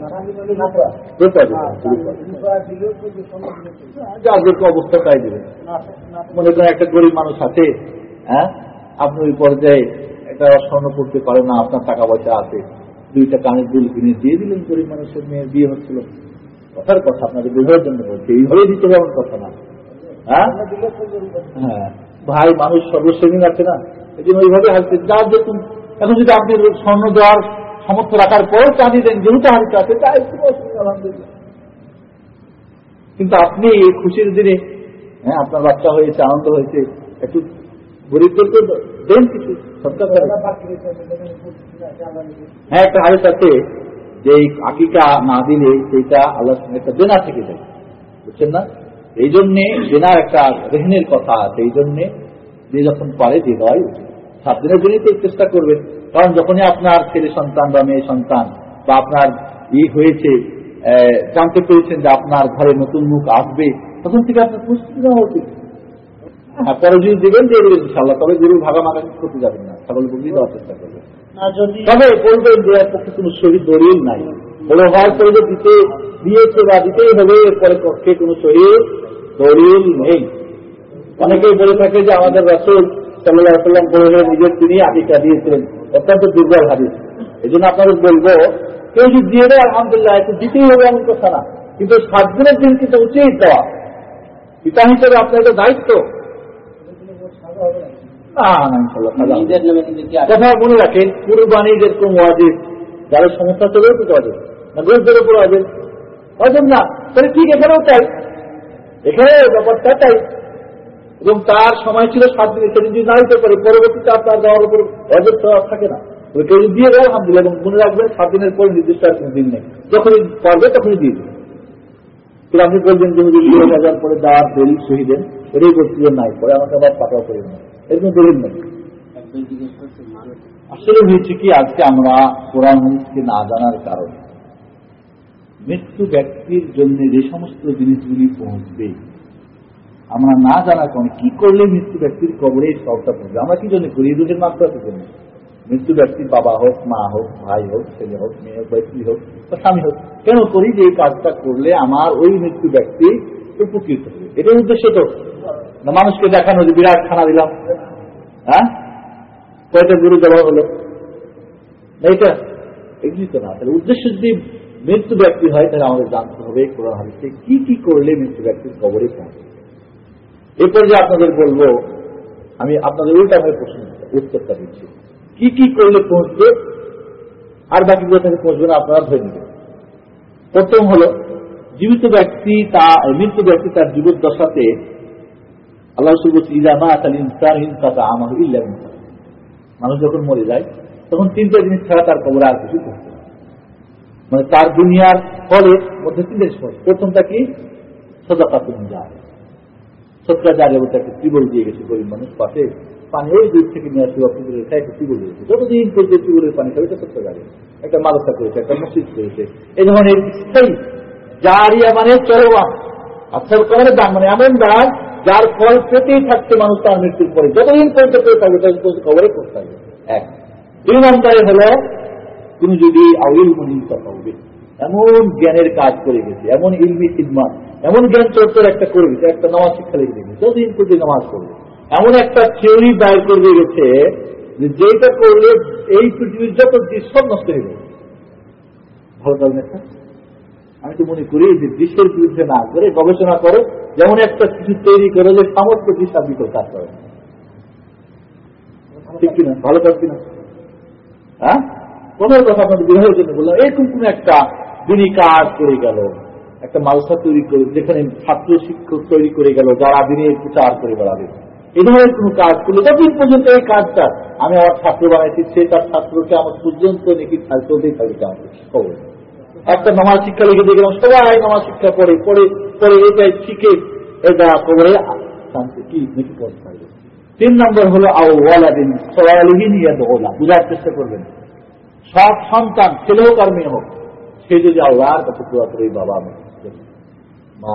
S1: অবস্থা তাই দেবে মনে করেন একটা গরিব মানুষ আছে হ্যাঁ? আপনি ওই পর্যায়ে এটা স্বর্ণ করতে পারে না আপনার টাকা পয়সা আছে। দুইটা কানের দুল কিনে দিয়ে দিলেন গরিব মানুষের মেয়ের বিয়ে হচ্ছিল। কথার কথা আপনাদের বোঝার জন্য বলছে, এইভাবেই দিতে হবে কথা না। হ্যাঁ? হ্যাঁ। ভাই, মানুষ সর্বশ্রেণীর আছে না? এই জন্য ওইভাবে হালতে যার দেখুন। এখন যদি আপনি স্বর্ণ দেওয়ার সমর্থ রাখার পরেও চাঁদি দেন, যেহেতু হালতে আছে তাই আলহামদুলিল্লাহ। কিন্তু আপনি এই খুশির দিনে হ্যাঁ আপনার বাচ্চা হয়েছে, আনন্দ হয়েছে, একটু গরিবদেরকে দেন কিছু সরকার হ্যাঁ একটা হাদিস আছে যে এই আকিকা না দিলে সেইটা আল্লাহর সঙ্গে একটা দেনা থেকে যায়। বুঝছেন না? এই জন্যে দেনার একটা রেহনের কথা আছে এই জন্যে যে যখন পারে দিয়ে দেওয়াই সাত দিনের জন্যই তো চেষ্টা করবেন কারণ যখনই আপনার ছেলে সন্তান বা মেয়ে সন্তান বা আপনার ই হয়েছে জানতে পেরেছেন যে আপনার ঘরে নতুন মুখ আসবে, তখন থেকে আপনার প্রস্তুতি নেওয়া উচিত। হ্যাঁ পরে যদি দেবেন দেবেন ইনশাল্লাহ তবে গরু ভাগা মাগাটি করতে যাবেন না। ছাগল বকরি দেওয়ার চেষ্টা করবেন। তবে বলবেন এর পক্ষে কোনো শরীর দলিল নাই। বড় হওয়ার পরে দিতে দিয়েছে বা দিতেই হবে, এরপরে পক্ষে কোনো শরীর দলিল নেই। অনেকেই বলে থাকে যে আমাদের রসুল সাল্লাহ সাল্লাম বলে নিজের তিনি আদিকা দিয়েছিলেন। অত্যন্ত দুর্বল হাদিস। এই জন্য আপনাদের বলব, কেউ যদি দিয়ে দেয়, আলহামদুলিল্লাহ, একটু দিতেই হবে এমন কথা না। কিন্তু সাত দিনের দিন কিন্তু উচিত দেওয়া। পিতা হিসেবে আপনার দায়িত্ব না না ইনশাল্লাহ সাজা হবে।
S2: নিজের নামে নিজে কি আছে
S1: কথা মনে রাখেন কুরবানি যেরকম ওয়াজিব যারা সমস্যা চলেও তো ওয়াজিব না গরিবদের উপর ওয়াজিব। ওয়াজিব না তাহলে ঠিক এখানেও তাই। এখানে ব্যাপারটা তাই। এবং তার সময় ছিল সাত দিন সেদিন যদি না দিতে পারে পরবর্তীতে আপনার দেওয়ার উপর তো আর থাকে না। কেউ দিয়ে দেয় আলহামদুলিল্লাহ এবং মনে রাখবেন সাত দিনের পরে নির্দিষ্ট দিন নেই। যখনই পারবে তখনই দিয়ে দেবে। আপনি বলবেন যে দুই হাজার পরে দেওয়ার দলিল শহীদেন এটাই বলছিলেন নাই, পরে আমাকে আবার পাঠাও করে না এরকম দলিল নেই। আসলে হয়েছে কি, আজকে আমরা কোরআন হাদিসকে না জানার কারণে মৃত্যু ব্যক্তির জন্য যে সমস্ত জিনিসগুলি পৌঁছবে, আমরা না জানার কারণে কি করলে মৃত্যু ব্যক্তির কবরে সবটা পৌঁছবে? আমরা কি জন্য করি? এই মাত্রা মাত্রার জন্য। মৃত্যু ব্যক্তির বাবা হোক, মা হোক, ভাই হোক, ছেলে হোক, মেয়ে হোক, বা স্ত্রী হোক, বা স্বামী হোক, কেন করি যে এই কাজটা করলে আমার ওই মৃত্যু ব্যক্তি উপকৃত হবে? এটাই উদ্দেশ্য তো। মানুষকে দেখানো যে বিরাট খানা দিলাম। হ্যাঁ? কয়টা গরু দেওয়া হলো? এটা এগুলি তো না। তাহলে উদ্দেশ্য যদি মৃত্যু ব্যক্তি হয়, তাহলে আমাদের জানতে হবে কোরআন হাদিসে কি কি করলে মৃত্যু ব্যক্তির কবরে পৌঁছে এরপর যে আপনাদের বলব, আমি আপনাদের উল্টা ভাবে প্রশ্ন উত্তরটা দিচ্ছি। কি কি করলে পৌঁছবে আর বাকিগুলো থেকে পৌঁছবে না, আপনারা ধরে নেবেন প্রথম হলো, জীবিত ব্যক্তি তা মৃত্যু ব্যক্তি তার জীবদ্দশাতে আল্লাহ রসুল বলছি ইজামা আসাল ইনসান ইনসাতা আমার ইল্লা। মানুষ যখন মরে যায়, তখন তিনটা জিনিস ছাড়া তার কবরে আর কিছু করতে মানে তার দুনিয়ার ফলের মধ্যে তিনটা পড়ে। প্রথমটা কি? সদাকাতুন যায় সৎকা জাগে বলতে একটা টিবল দিয়ে গেছে গরিব মানুষ পাশে। পানি ওই দূর থেকে নিয়ে আসবে অপুকুরে রেখে একটা টিবল দিয়েছে যতদিন পর্যন্ত টিবলের পানি খাবে সৎকা জাগে একটা মাদ্রাসা করেছে, একটা মসজিদ করেছে। এই ধরনের স্থায়ী জারিয়া মানে চলবা আর সরকারের দাম মানে এমন দান যার ফল পেতেই থাকছে মানুষ তার মৃত্যুর পরে। যতদিন পর্যন্ত পেয়ে থাকবে, ততদিন খবরে করতে হবে এক। দুই নম্বরে হলো, তুমি যদি আউল কথা হবে এমন জ্ঞানের কাজ করে গেছে, এমন ইলমি খিদমাত এমন জ্ঞান চর্চার একটা করে গেছে, একটা নামাজ শিক্ষা লেগে গেছে, যতদিন পর্যন্ত নামাজ করবে এমন একটা থিওরি দায়ের করে গেছে যেটা করলে এই পৃথিবীর যত দৃশ্য নষ্ট হয়ে যাবে। ভালো একটা আমি তো মনে করি যে দৃশ্যের বিরুদ্ধে না করে গবেষণা করো যেমন একটা কিছু তৈরি করে যে সমস্ত দিশা বিকল কাজ করে। ঠিক কিনা? ভালো কাজ কিনা? হ্যাঁ? কোনো কথা আপনাদের বিবাহের জন্য বললাম, এরকম কোন একটা দিনই কাজ করে গেল। একটা মালসা তৈরি করে, যেখানে ছাত্র শিক্ষক তৈরি করে গেল, যারা দিনের প্রচার করে বেড়াবে। এই ধরনের কোন কাজ করলে যতদিন পর্যন্ত এই কাজটা আমি আমার ছাত্র বানাইছি, সে তার ছাত্রকে আমার পর্যন্ত নাকি চলতেই থাকবে আমাকে খবর। একটা নামাজ শিক্ষা লিখে দিয়ে গেলাম সবাই নামাজ শিক্ষা পড়ে পড়ে পড়ে, এটাই শিখে, এটা কবরে শান্তি, কি নাকি থাকবে। তিন নম্বর হলো আওয়ালাদিন সওয়ালিহীন ইয়াদউলা বুঝার চেষ্টা করবেন। সব সন্তান, ছেলে হোক আর মেয়ে হোক, সে যদি আল্লাহর কাছে দোয়া করে বাবা মা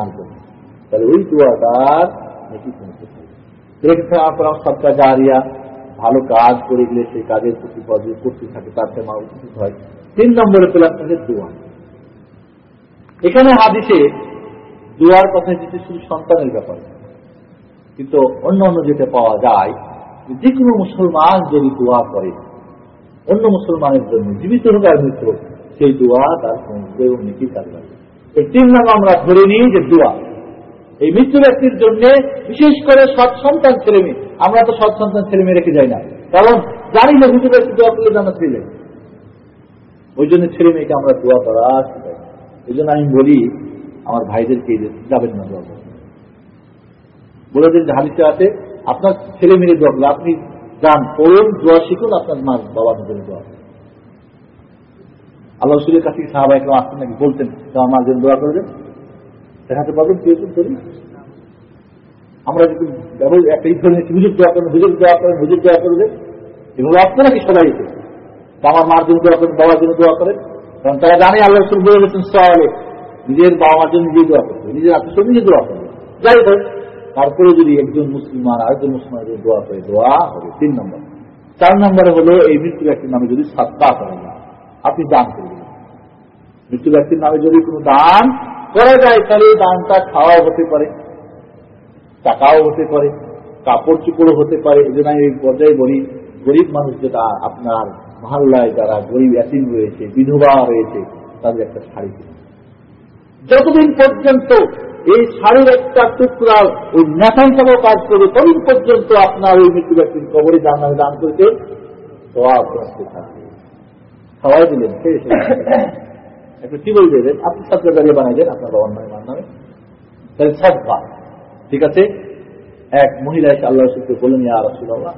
S1: তাহলে ওই দোয়াটার নাকি দেখতে আপনার সবটা জারিয়া, ভালো কাজ করে গেলে সেই কাজের প্রতি পদে করতে থাকে, তার থেকে মানুষ উপকৃত হয়। তিন নম্বরে পেলাম আপনাদের দোয়া। এখানে হাদিসে দোয়ার কথা এসেছে শুধু সন্তানের ব্যাপারে কিন্তু অন্য অন্য যেটা পাওয়া যায়, যে কোনো মুসলমান যদি দোয়া করে, অন্য মুসলমানের জন্য, জীবিত হোক আর মৃত্যু সেই দোয়া তার এবং নেকি কাজ লাগবে এই তিন নাম আমরা ধরে নিই যে দোয়া। এই মৃত্যু ব্যক্তির জন্য বিশেষ করে সৎ সন্তান ছেলে মেয়ে। আমরা তো সৎ সন্তান ছেলে মেয়ে রেখে যাই না। কারণ জানি না মৃত্যু ব্যক্তি দোয়া করলে জানা ছেলে ওই জন্য ছেলে মেয়েকে আমরা দোয়া করা এই জন্য আমি বলি, আমার ভাইদেরকে যাবেন না দোয়া করতে। বলে দিন যে হাদিসে আছে, আপনার ছেলে মেয়ে দোয়া করলে আপনি যান, পড়ুন, দোয়া শিখুন, আপনার মা বাবার জন্য দোয়া। আল্লাহ রসুলের কাছে কি সাহাবা একদম আসতেন নাকি? বলতেন আমার মার জন্য দোয়া করে দেন। দেখাতে পারবেন কেউ করি আমরা যদি একটা ইট নিচ্ছি হুজুর দোয়া করেন হুজুর দোয়া করেন হুজুর দোয়া করে দেন এগুলো আসতে নাকি সবাই আমার মার জন্য দোয়া করেন বাবার জন্য দোয়া করেন কারণ তারা জানে আল্লাহ রসুল বলে গেছেন, সওয়ালে, নিজের বাবা মার জন্য নিজেই দোয়া করবে, নিজের আত্মীয় নিজে দোয়া করবে। যাই হোক, তারপরে যদি একজন মুসলিমান, আরেকজন মুসলমান দোয়া করে, দোয়া হবে। তিন নম্বর। চার নম্বরে হলো, এই মৃত্যু ব্যক্তির নামে যদি সাতটা করা যায় আপনি দান করবেন মৃত্যু ব্যক্তির নামে যদি কোনো দান করা যায় তাহলে দানটা খাওয়াও হতে পারে টাকাও হতে পারে কাপড় চুপড়ও হতে পারে এই জন্য এই পর্যায়ে বলি গরিব মানুষ যেটা আপনার মহল্লায় যারা গরিব এতিম রয়েছে বিধবা রয়েছে তাদের একটা শাড়ি যতদিন পর্যন্ত এই শাড়ির একটা টুকরা ওই ন্যাশন সহ কাজ করবে ততদিন পর্যন্ত আপনার ওই মৃত্যু ব্যক্তির কবরে দান দান করতে সবাই দিলেন একটু টিবল দেন, আপনি সাতটা দাঁড়িয়ে বানাই দেন, আপনার বাবার নামে নামে। তাহলে সাতবা ঠিক আছে? এক, মহিলা এসে আল্লাহ রসুলকে বলেন ইয়া রসুল্লাহ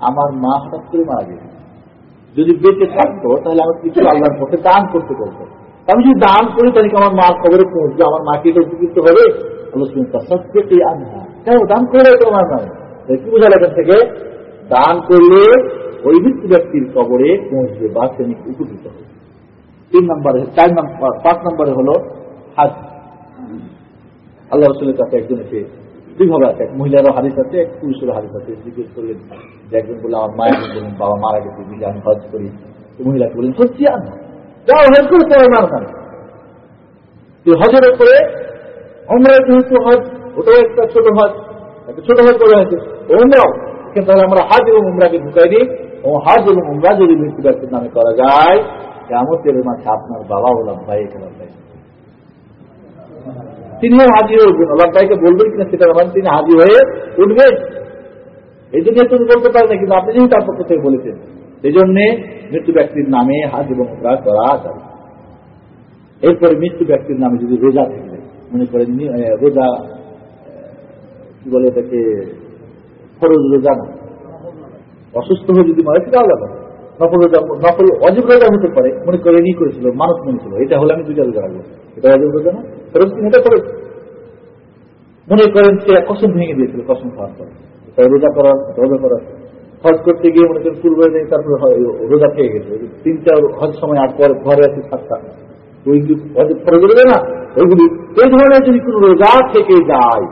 S1: আমার মা হঠাৎ করে মারা গেছে। যদি বেঁচে থাকতো, তাহলে আমার কিছু আল্লাহর পক্ষে দান করতে বলতো আমি যদি দান করি, তাহলে আমার মার খবরে পৌঁছবে? আমার মাকে এটা উপকৃত হবে? আল্লাহ সত্যি আনহা, কেন দান করলে তোমার নামে? কি থেকে? দান করলে ওই ব্যক্তির কবরে পৌঁছবে, বা তিনি উপকৃত হবে। তিন নম্বরে, চার নম্বর পাঁচ নম্বরে হলো হাজ। আল্লাহ রসুলের কাছে একজন এসে দুইভাবে আছে, এক মহিলারও হাদিস আছে, এক পুরুষেরও হাদিস আছে, জিজ্ঞেস করলেন, যে একজন বললেন আমার মায়ের বললেন বাবা মারা গেছে দিলে আমি হজ করি। মহিলাকে বললেন সত্যি আর না? হজ করে, তোমার মার খান হজের উপরে আমরা যেহেতু হজ, ওটাও একটা ছোট হজ, একটা ছোট হজ করে হয়েছে ওমরাও। তাহলে আমরা হাজ এবং উমরাকে ঢুকাই দিই, ও হাজ এবং উমরা যদি মৃত্যু ব্যক্তির নামে করা যায় কেমতের মাঝে আপনার বাবা ও লব্বাই লব্বাই তিনিও হাজির উঠবেন। লব্বাইকে বলবেন কিনা সেটা আমার তিনি হাজির হয়ে উঠবেন। এই জন্য তুমি বলতে পারেন না কিন্তু আপনি যেহেতু তার পক্ষ থেকে বলেছেন এই জন্য মৃত্যু ব্যক্তির নামে হাজ এবং করা যাবে। এরপরে মৃত্যু ব্যক্তির নামে যদি রোজা থাকবে মনে করেন রোজা কি বলে এটাকে, ফরজ রোজা না। অসুস্থ হয়ে যদি মারা সেটা আলাদা রোজা নফল অজীব রোজা হতে পারে, মনে করে নি করেছিল, মানুষ মেনেছিল এটা হলে আমি দুইটা রোজা রাখব এটা অজীব রোজা না? ফরজ কিনা এটা করে মনে করেন সে কসম ভেঙে দিয়েছিল, কসম খাওয়ার পর রোজা করার রোজা করার হজ করতে গিয়ে মনে করেন পূর্বে নেই তারপরে রোজা খেয়ে গেছে। তিনটা হজ সময় আর পর ঘরে আছে সাতটা। ওইগুলি হজের ফরজ রোজা না, ওইগুলি এই ধরনের যদি কোনো রোজা থেকে যায়,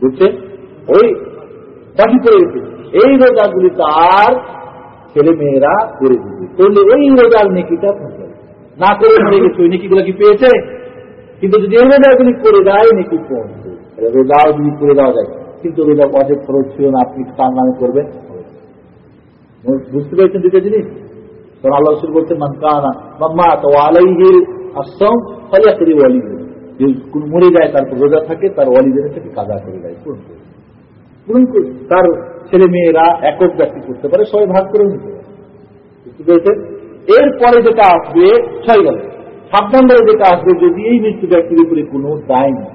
S1: বুঝছেন? ওই বাকি গেছে। এই রোজাগুলি তার ছেলে মেয়েরা করে দিবে। করলে এই রোজার নেকিটা থাকে। না করে মরে গেছে ওই নেকিগুলো কি পেয়েছে? কিন্তু যদি এই রোজাগুলি করে দেয় নেকি পৌঁছবে রোজাও যদি করে দেওয়া যায় কিন্তু রোজা অজেব খরচ ছিল না, আপনি তার নামে করবেন। বুঝতে পেরেছেন দুটো জিনিস? আল্লাহ রসুল মানকানা তো আলাইহির আসম ফলে করি ওয়ালি যে মরে যায় তারপর রোজা থাকে, তার ওয়ালিদের থেকে কাজা করে দেয়। পূরণ করে। পূরণ করে। তার ছেলে মেয়েরা একক ব্যক্তি করতে পারে সবাই ভাগ করে নিতে পারে। এরপরে যেটা আসবে, ছয় গেল সাত নম্বরে যেটা আসবে, যদি এই মৃত্যু ব্যক্তির উপরে কোনো দায় নেই,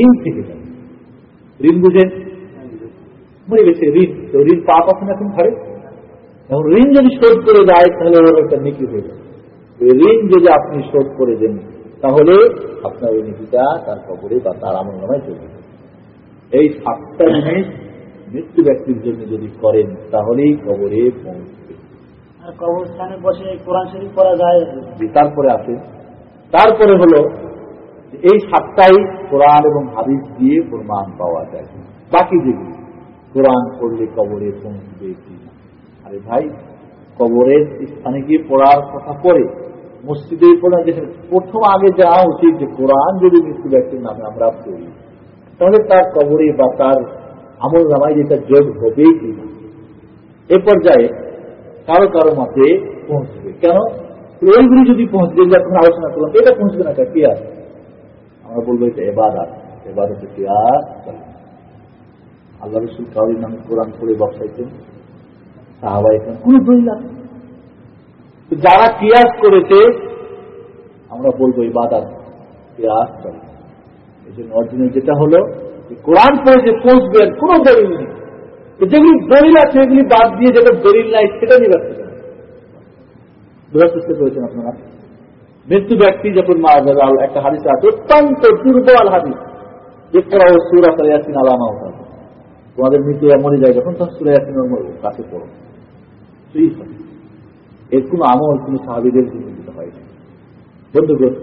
S1: ঋণ থেকে যায় ঋণ বুঝেন? মরে গেছে, ঋণ। তো ঋণ পাপ এখন এখন ঘরে এখন ঋণ যদি শোধ করে দেয়, তাহলে ওর একটা নেকি হয়ে যাবে। ঋণ যদি আপনি শোধ করে দেন, তাহলে আপনার ওই নীতিটা তার কবরে বা তার আমল নামায় চলবে এই সাতটা জিনিস মৃত্যু ব্যক্তির জন্য যদি করেন তাহলেই কবরে পৌঁছবে।
S3: আর কবরস্থানে বসে কোরআন শরীফ করা যায়
S1: যে তারপরে আসে তারপরে হলো এই সাতটাই কোরআন এবং হাদিস দিয়ে প্রমাণ পাওয়া যায়। বাকি যেগুলি কোরআন পড়লে কবরে পৌঁছবে আরে ভাই কবরের স্থানে গিয়ে পড়ার কথা পরে মসজিদে পড়া যেখানে প্রথম আগে যাওয়া উচিত যে কোরআন যদি মৃত্যু ব্যক্তির নামে আমরা পড়ি তাহলে তার কবরে বা তার আমল নামায় যেটা যোগ হবে কি না। এ পর্যায়ে কারও কারও মতে পৌঁছবে। কেন? ওইগুলি যদি পৌঁছবে, যে এখন আলোচনা করলাম, এটা পৌঁছবে না কি আর আমরা বলব এটা এবার এবাদতে কি আর চলে না। আল্লাহ রসুল কাউরির নামে কোরআন পড়ে বসাইতেন সাহাবা এখানে কোন দলিল আছে যারা কিয়াস করেছে, আমরা বলব ইবাদাত কিয়াস চলে। না। এই জন্য অরিজিনাল যেটা হলো কোরআন পড়ে যে পৌঁছবে আর কোনো দলিল নেই। যেগুলি দলিল আছে, এগুলি বাদ দিয়ে যেটা দলিল নাই, সেটা নিয়ে ব্যস্ত করেন বোঝার করেছেন আপনারা। মৃত্যু ব্যক্তি যখন মারা যাবে একটা হাদিস আছে, অত্যন্ত দুর্বল হাদিস। পড়া ও সুরাত ইয়াসিন আলামা ওঠা তোমাদের মৃত্যু মরে যায় যখন তখন সুরা ইয়াসিন কাছে পড়ো। এর কোন আমল কোন সাহাবিদের জীবনীত হয়নি বন্ধুগণ,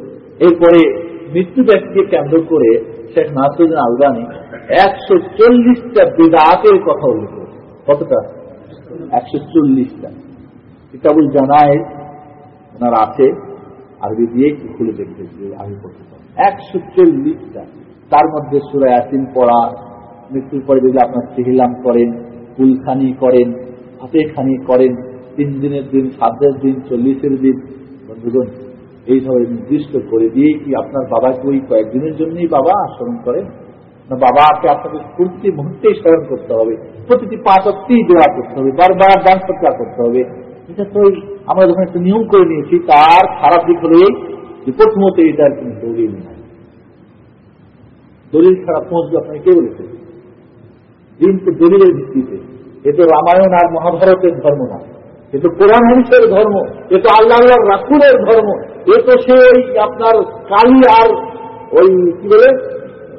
S1: এরপরে মৃত্যু ব্যক্তিকে কেন্দ্র করে শেখ নাসরুদ্দিন আলবানি একশো চল্লিশটা বেদাতের কথা উল্লেখ কতটা? একশো চল্লিশটা। কিতাবুল জানায় ওনার আছে, আরবি দিয়ে খুলে দেখবে যে আমি পড়তে পারি। একশো চল্লিশটা। তার মধ্যে সুরা ইয়াসিন পড়া, মৃত্যুর পরে যদি আপনার সিহিলাম করেন কুলখানি করেন ফাতেখানি করেন, তিন দিনের দিন সাতের দিন, চল্লিশের দিন, বন্ধুগণ এইভাবে নির্দিষ্ট করে দিয়ে কি আপনার বাবাকে ওই কয়েকদিনের জন্যই বাবা স্মরণ করেন? না, বাবাকে আপনাকে প্রতি মুহূর্তেই স্মরণ করতে হবে, প্রতিটি পাঁচ দেওয়া করতে হবে, বারবার দান সৎকার করতে হবে। এটা তো আমরা যখন একটা নিয়ম করে নিয়েছি, তার খারাপ দিক হলো যে প্রথমত এটার কোনো দলিল নাই। দলিল ছাড়া পৌঁছবে আপনাকে কে বলেছে? দিন তো দলিলের ভিত্তিতে। এ তো রামায়ণ আর মহাভারতের ধর্ম না। এ তো কোরআন হাদিসের ধর্ম। এ তো আল্লাহ রাসুলের ধর্ম। এ তো সে ওই আপনার কালী আর ওই কি বলে,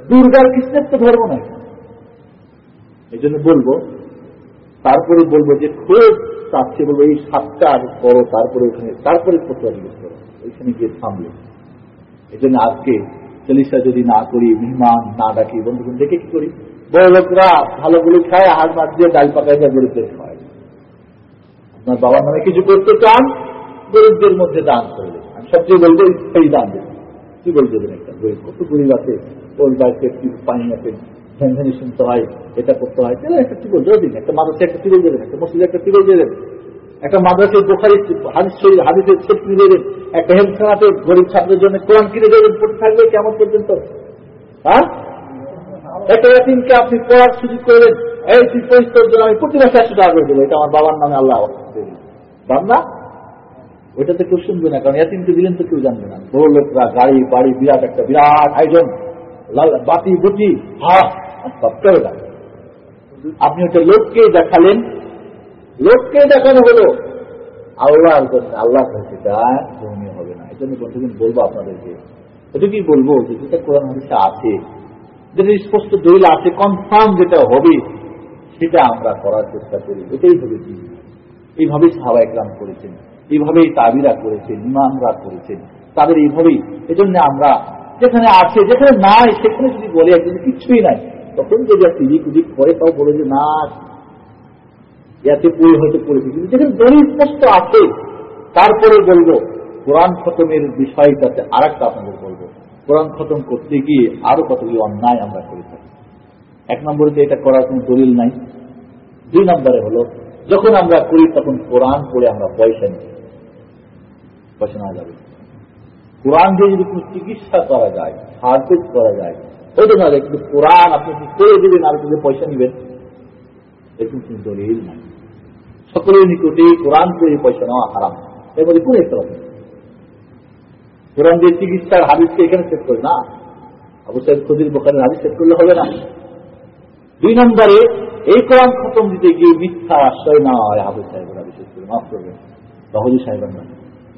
S1: দুর্গার কৃষ্ণের তো ধর্ম নয় এই জন্য বলব, তারপরে বলব যে খুব চাচ্ছে বলব এই সাতটার করো তারপরে ওখানে, তারপরে ফটোয়া জিজ্ঞেস করো ওইখানে গিয়ে থামলে এই জন্য আজকে চল্লিশটা যদি না করি, মেহমান না ডাকি বন্ধুগুলো দেখে কি করি? বড় লোকরা ভালোগুলো খায়, হাত মাছ দিয়ে ডাল পাকায় যায় গরিবদের খাওয়ায় আপনার বাবার নামে কিছু করতে চান গরিবদের মধ্যে দান আমি সবচেয়ে বলব সেই দাম দেবেন কি বল দেবেন একটা গরিব কত গরিব আছে। ওই বাড়িতে একটু পানি আছে? ঝ্যানঝানি শুনতে হয়, এটা করতে হয়। একটা টিবল দিয়ে দিন, একটা মানুষে একটা টিবল দেবেন, একটা মসজিদে একটা দিয়ে দেবেন, একটা মাদ্রাসায় বোখারি হাদিস হাদিসের সেট কিনে দেবেন, একটা হেমখানাতে গরিব ছাত্রের জন্য কোরআন কিনে দেবেন, পড়তে থাকবে কেমন পর্যন্ত? হ্যাঁ? একটা এতিমকে আপনি পড়ার সুযোগ করবেন এই তুই পরিষ্কার জন্য আমি প্রতি মাসে একশো টাকা করে দেবো, এটা আমার বাবার নামে আল্লাহ বান্দা ওইটা তো কেউ শুনবে না, কারণ এতিমকে দিলেন তো কেউ জানবে না। বড় লোকরা গাড়ি, বাড়ি, বিরাট একটা বিরাট আয়োজন। বাতি, বুটি হা সব না। আপনি ওটা লোককে দেখালেন। লোককে দেখানো হলো। আল্লাহ আল্লাহ ধর্মীয় হবে না। এই জন্য বন্ধুগণ বলব আপনাদেরকে। এটা কি বলব যে যেটা কোরআন হাদিসে আছে, যেটা স্পষ্ট দলিল আছে কনফার্ম যেটা হবে, সেটা আমরা করার চেষ্টা করি। এটাই হবে এইভাবেই সাহাবা একরাম করেছেন। এইভাবেই তাবিরা করেছেন, ইমামরা করেছেন। তাদের এইভাবেই এজন্য আমরা যেখানে আছে, যেখানে নাই, সেখানে যদি বলে একজন কিছুই নাই, তখন যদি একটা ইদিক উদিক করে, তাও বলে যে, না ইয়াতে পড়ে হয়তো পড়েছে। কিন্তু যেখানে দলিল স্পষ্ট আছে, তারপরে বলব, কোরআন খতমের বিষয়টাতে আর একটা আপনাদের বলব। কোরআন খতম করতে গিয়ে আরও কতগুলি অন্যায় আমরা করে থাকি। এক নম্বরে এটা করার কোনো দলিল নাই। দুই নম্বরে হলো, যখন আমরা করি, তখন কোরআন পড়ে আমরা পয়সা নিই। নেওয়া যাবে। কোরআন দিয়ে যদি কোনো চিকিৎসা করা যায় সাহায্য করা যায় জন্য হবে, কিন্তু কোরআন আপনি কি করে দেবেন আর যদি পয়সা নেবেন? এরকম কোনো দলিল নাই। সকলের নিকটে কোরআন করে পয়সা নেওয়া হারাম। এর মধ্যে কোন একটা কোরআন দিয়ে চিকিৎসার হাদিসকে এখানে সেট করে না। আবু সাহেব খদির বোখারের হাদিস সেট করলে হবে না। দুই নম্বরে এই কোরআন খতম দিতে গিয়ে মিথ্যা আশ্রয় না হয় আবু সাহেবরা বিশেষ করে মাফ করবেন। বাহুজি সাহেবের না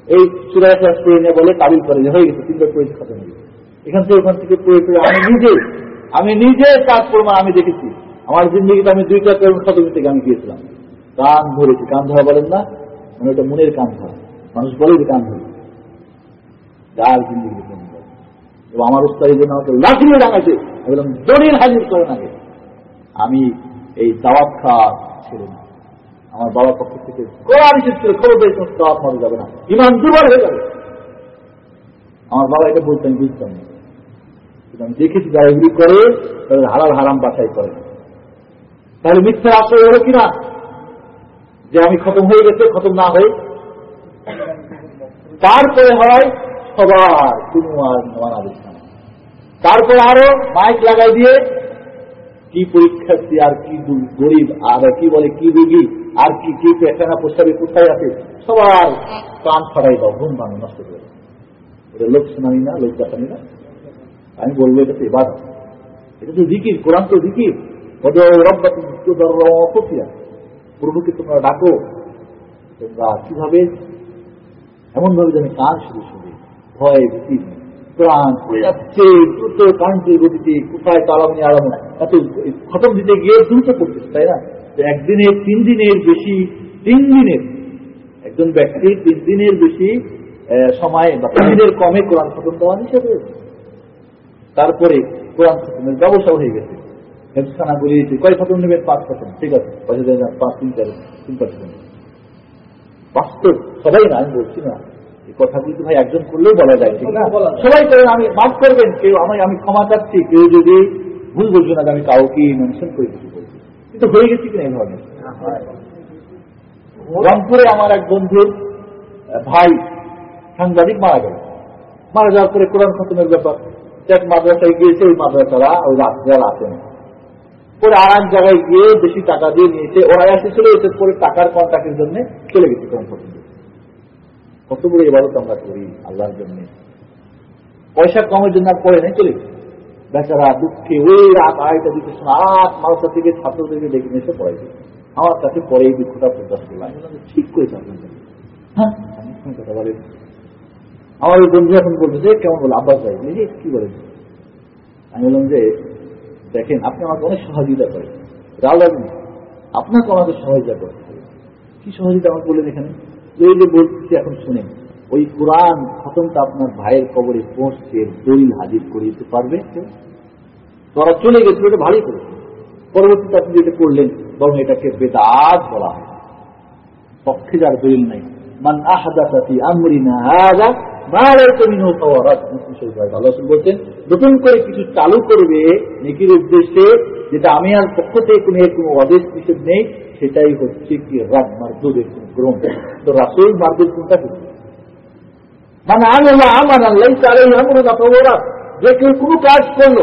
S1: এই চূড়ায় ক্লাস করে বলে তাবিল করে যে হয়ে গেছে, তিনবার পড়েছে খতম হয়ে এখান থেকে ওখান থেকে পড়ে পড়ে আমি নিজে আমি নিজে তার প্রমাণ আমি দেখেছি। আমার জিন্দগিতে আমি দুইটা কোরআন খতম থেকে আমি গিয়েছিলাম। কান ধরেছি, কান ধরা বলেন না মানে ওটা মনের কান ধরা। মানুষ বলে যে কান ধরে। যার বলে। এবং আমার উস্তাদ এই জন্য আমাকে লাঠি আমি বললাম, দলিল হাজির করেন আগে আমি এই দাওয়াত খাওয়া ছেড়ে না আমার বাবার পক্ষ থেকে কোরআন বিশেষ করে খবর দিয়ে সমস্ত দাওয়াত মারা যাবে না। ইমান দুর্বল হয়ে যাবে। আমার বাবা এটা বলতেন বুঝতাম না। আমি দেখেছি যারা এগুলি করে তাদের হালাল হারাম বাছাই করে। তাহলে মিথ্যা আশ্রয় হলো কিনা? যে আমি খতম হয়ে গেছে খতম না হয়ে। তারপরে হয় সবার কোনো আর বাংলাদেশ না তারপরে আরও মাইক লাগাই দিয়ে কি পরীক্ষার্থী আর কি গরিব আর কি বলে কি রুগী আর কি কি পেছানা প্রস্তাবে কোথায় আছে? সবার প্রাণ ফাটাই দাও, ঘুম ভাঙো, নষ্ট করে। এটা লোক শোনানি না, লোক দেখানি না। আমি বলব এটা তো এবার এটা তো জিকির, কোরআন তো রব্বা প্রভুকে তোমরা ডাকো, তোমরা কীভাবে? এমন ভাবে যেন কান শুরু শুনে, ভয় ভীতি প্রাণ পড়ে যাচ্ছে, দ্রুত কান্তির গতিতে কোথায় তালামনি আলাম এত খতম দিতে গিয়ে দ্রুত করতেছে, তাই না? তো একদিনে তিন দিনের বেশি তিন দিনের একজন ব্যক্তি তিন দিনের বেশি সময় বা তিন দিনের কমে কোরআন খতম দেওয়া হয়েছে তারপরে কোরআন খতমের ব্যবসা হয়ে গেছে। হেফখানা গুলি কয় খতম নেবেন? পাঁচ খতম। ঠিক আছে পাঁচ তিন চার তিন পাঁচ বাস্তব সবাই না আমি বলছি না। এই কথাগুলি তো ভাই একজন করলেও বলা যায় ঠিক না? সবাই করেন আমি মাফ করবেন কেউ আমি আমি ক্ষমা চাচ্ছি কেউ যদি ভুল বলছো না আমি কাউকে মেনশন করে কিছু কিন্তু হয়ে গেছি কিনা ধরনের রংপুরে আমার এক বন্ধুর ভাই সাংবাদিক মারা গেল। মারা যাওয়ার পরে কোরআন খতমের ব্যাপার। এক মাদ্রাসায় গিয়েছে, ওই মাদ্রাসারা ওই রাত্রে আসেন পরে আর এক জায়গায় গিয়ে বেশি টাকা দিয়ে নিয়েছে। ওরা এসেছিল এসে পরে টাকার কন্ট্যাক্টের জন্য চলে গেছে কোন পর্যন্ত কত বড় এবারও আমরা করি আল্লাহর জন্য। পয়সা কমের জন্য আর পড়ে নেই, চলে গেছে। বেচারা দুঃখে ওই রাত আড়াইটা দিতে আট মালসা থেকে ছাত্রদেরকে ডেকে এসে পড়াইছে আমার কাছে পরে এই দুঃখটা প্রকাশ করলাম। ঠিক জন্য হ্যাঁ? বলে আমার ওই বন্ধু এখন বলতেছে কেমন বলে আব্বাস ভাই? "এই, কি বলেন আমি বললাম যে দেখেন আপনি আমাকে অনেক সহযোগিতা করেন। রাও লাগবে আপনাকে আমাকে সহযোগিতা করতে কি সহযোগিতা আমাকে বলে এখানে এই যে বলছি এখন শুনেন। ওই কোরআন খতমটা আপনার ভাইয়ের কবরে পৌঁছছে দলিল হাজির করে দিতে পারবে? তোরা চলে গেছিল এটা ভালোই করেছে। পরবর্তীতে আপনি যেটা করলেন, বরং এটাকে বেদাত বলা হয়। পক্ষে যার দলিল নাই। মান আমরিনা বলছেন নতুন করে কিছু চালু করবে নেকির উদ্দেশ্যে, যেটা আমি আর পক্ষ থেকে কোনো কোনো আদেশ নিষেধ নেই, সেটাই হচ্ছে কি রাগ কোনো গ্রহণ তো রাসুল মারদুদ কোনটা কি মানে আল্লাহ, আমার আল্লাহ তাহলে আমরা ওরা যে কেউ কোনো কাজ করল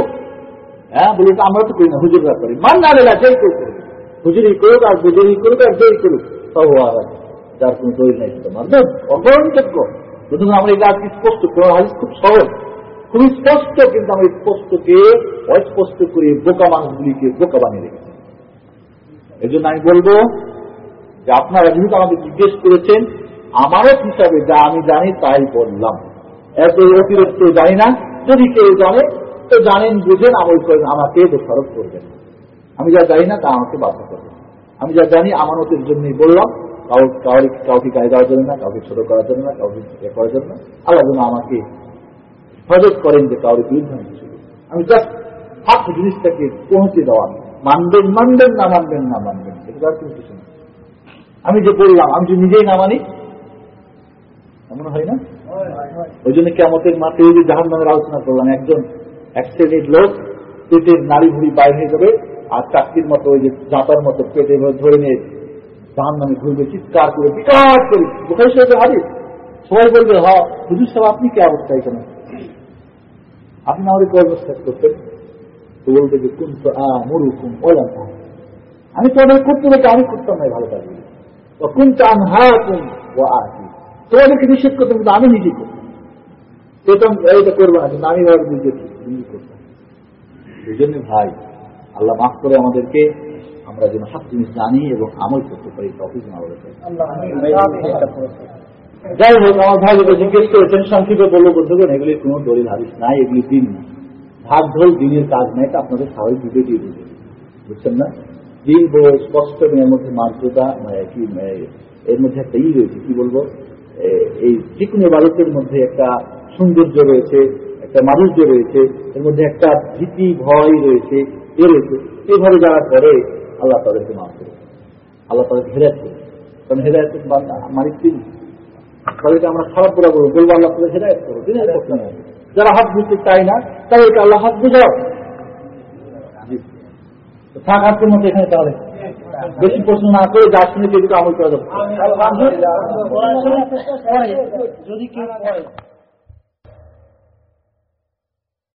S1: হ্যাঁ বলি আমরা তো করি না হুজুররা করি। মান না লেলা যেই কেউ করবে হুজুরি করুক, আর বুজুরি করুক, আর যেই করুক সব আর। যার কোনো দলিল নাই মানবে। অগ্রহণযোগ্য। সুতরাং আমরা এটা আজকে স্পষ্ট? কোন হাদিস খুব সহজ। খুবই স্পষ্ট, কিন্তু আমরা স্পষ্টকে, অস্পষ্ট করে বোকা মানুষগুলিকে বোকা বানিয়ে রেখেছি। এই জন্য আমি বলব যে আপনারা যেহেতু আমাকে জিজ্ঞেস করেছেন আমারও হিসাবে যা আমি জানি তাই বললাম। এত অতিরিক্ত জানি না, যদি কেউ জানে, তো জানেন, বুঝেন আমল করেন আমাকে দোষারোপ করবেন। আমি যা জানি না, তা আমাকে বাধ্য করবেন। আমি যা জানি, আমানতের জন্যই বললাম, কাউ কাউকে কাউকে গায়ে দেওয়ার জন্য না, কাউকে ছোট করার জন্য না, কাউকে এ করার জন্য। আল্লাহ যেন আমাকে হেফাজত করেন যে কাউকে বিরুদ্ধে আমি কিছু আমি জাস্ট হাত জিনিসটাকে পৌঁছে দেওয়া। মানবেন মানবেন, না মানবেন না মানবেন এটা আর কিছু আমি যে বললাম, আমি যদি নিজেই না মানি এমন হয় না? ওই জন্য কেমতের মাঠে ওই যে জাহান নামের আলোচনা করলাম, একজন এক শ্রেণির লোক পেটের নাড়ি ভুড়ি বাইরে হয়ে যাবে আর চাকরির মতো ওই যে জাতার মতো পেটে ধরে নিয়ে জাহান নামে ঘুরবে, চিৎকার করে, বিকাশ করে। বোখারি সাহেবের হাদিস। সবাই বলবে হ হুজুর সাহেব, আপনি কি অবস্থা এখানে? আপনি আমাদের কি অবস্থা করতেন? তো বলবে যে কোন তো মরুকুম ওলাম আমি তো তোমাদের করতে আমি করতাম না ভালো কাজ কোন চান হা কোন ও আসি তোমাদেরকে নিষেধ করতাম কিন্তু আমি নিজে করতাম প্রথম এটা করব না কিন্তু আমি ভাবে নিজে নিজে করতাম এই জন্য ভাই আল্লাহ মাফ করে আমাদেরকে আমরা যেন সব জিনিস জানি এবং আমল করতে পারি তফিস আমাদের যাই হোক আমার ভাই যেটা জিজ্ঞেস করেছেন সংক্ষেপে বলব বন্ধুগণ এগুলি কোনো দলিল হাদিস নাই এগুলি দিন। না ভাগ ঢোল দিনের কাজ নাই এটা আপনাদের স্বাভাবিক দিকে দিয়ে দিবে। বুঝছেন না? দিন বড় স্পষ্ট এর মধ্যে মার্যতা মানে কি এর মধ্যে একটা ই রয়েছে কি বলব? এই যে কোনো মধ্যে একটা সৌন্দর্য রয়েছে, একটা মাধুর্য রয়েছে, এর মধ্যে একটা ভীতি, ভয় রয়েছে, এ রয়েছে। এইভাবে যারা করে, আল্লাহ তাদেরকে মাফ করে আল্লাহ তাদেরকে হেরাত করে কারণ হেরাত মালিক তিনি। তাদেরকে আমরা খারাপ করে বলব বলব আল্লাহ তাদের হেদায়ত করো তিনি যারা হাত বুঝতে চায় না, তাদেরকে আল্লাহ হাত বুঝাও। জি। তো থাক, আজকের মতো এখানে তাহলে। বেশি প্রশ্ন না করে যা শুনে আমল করা যাবে
S3: যদি কেউ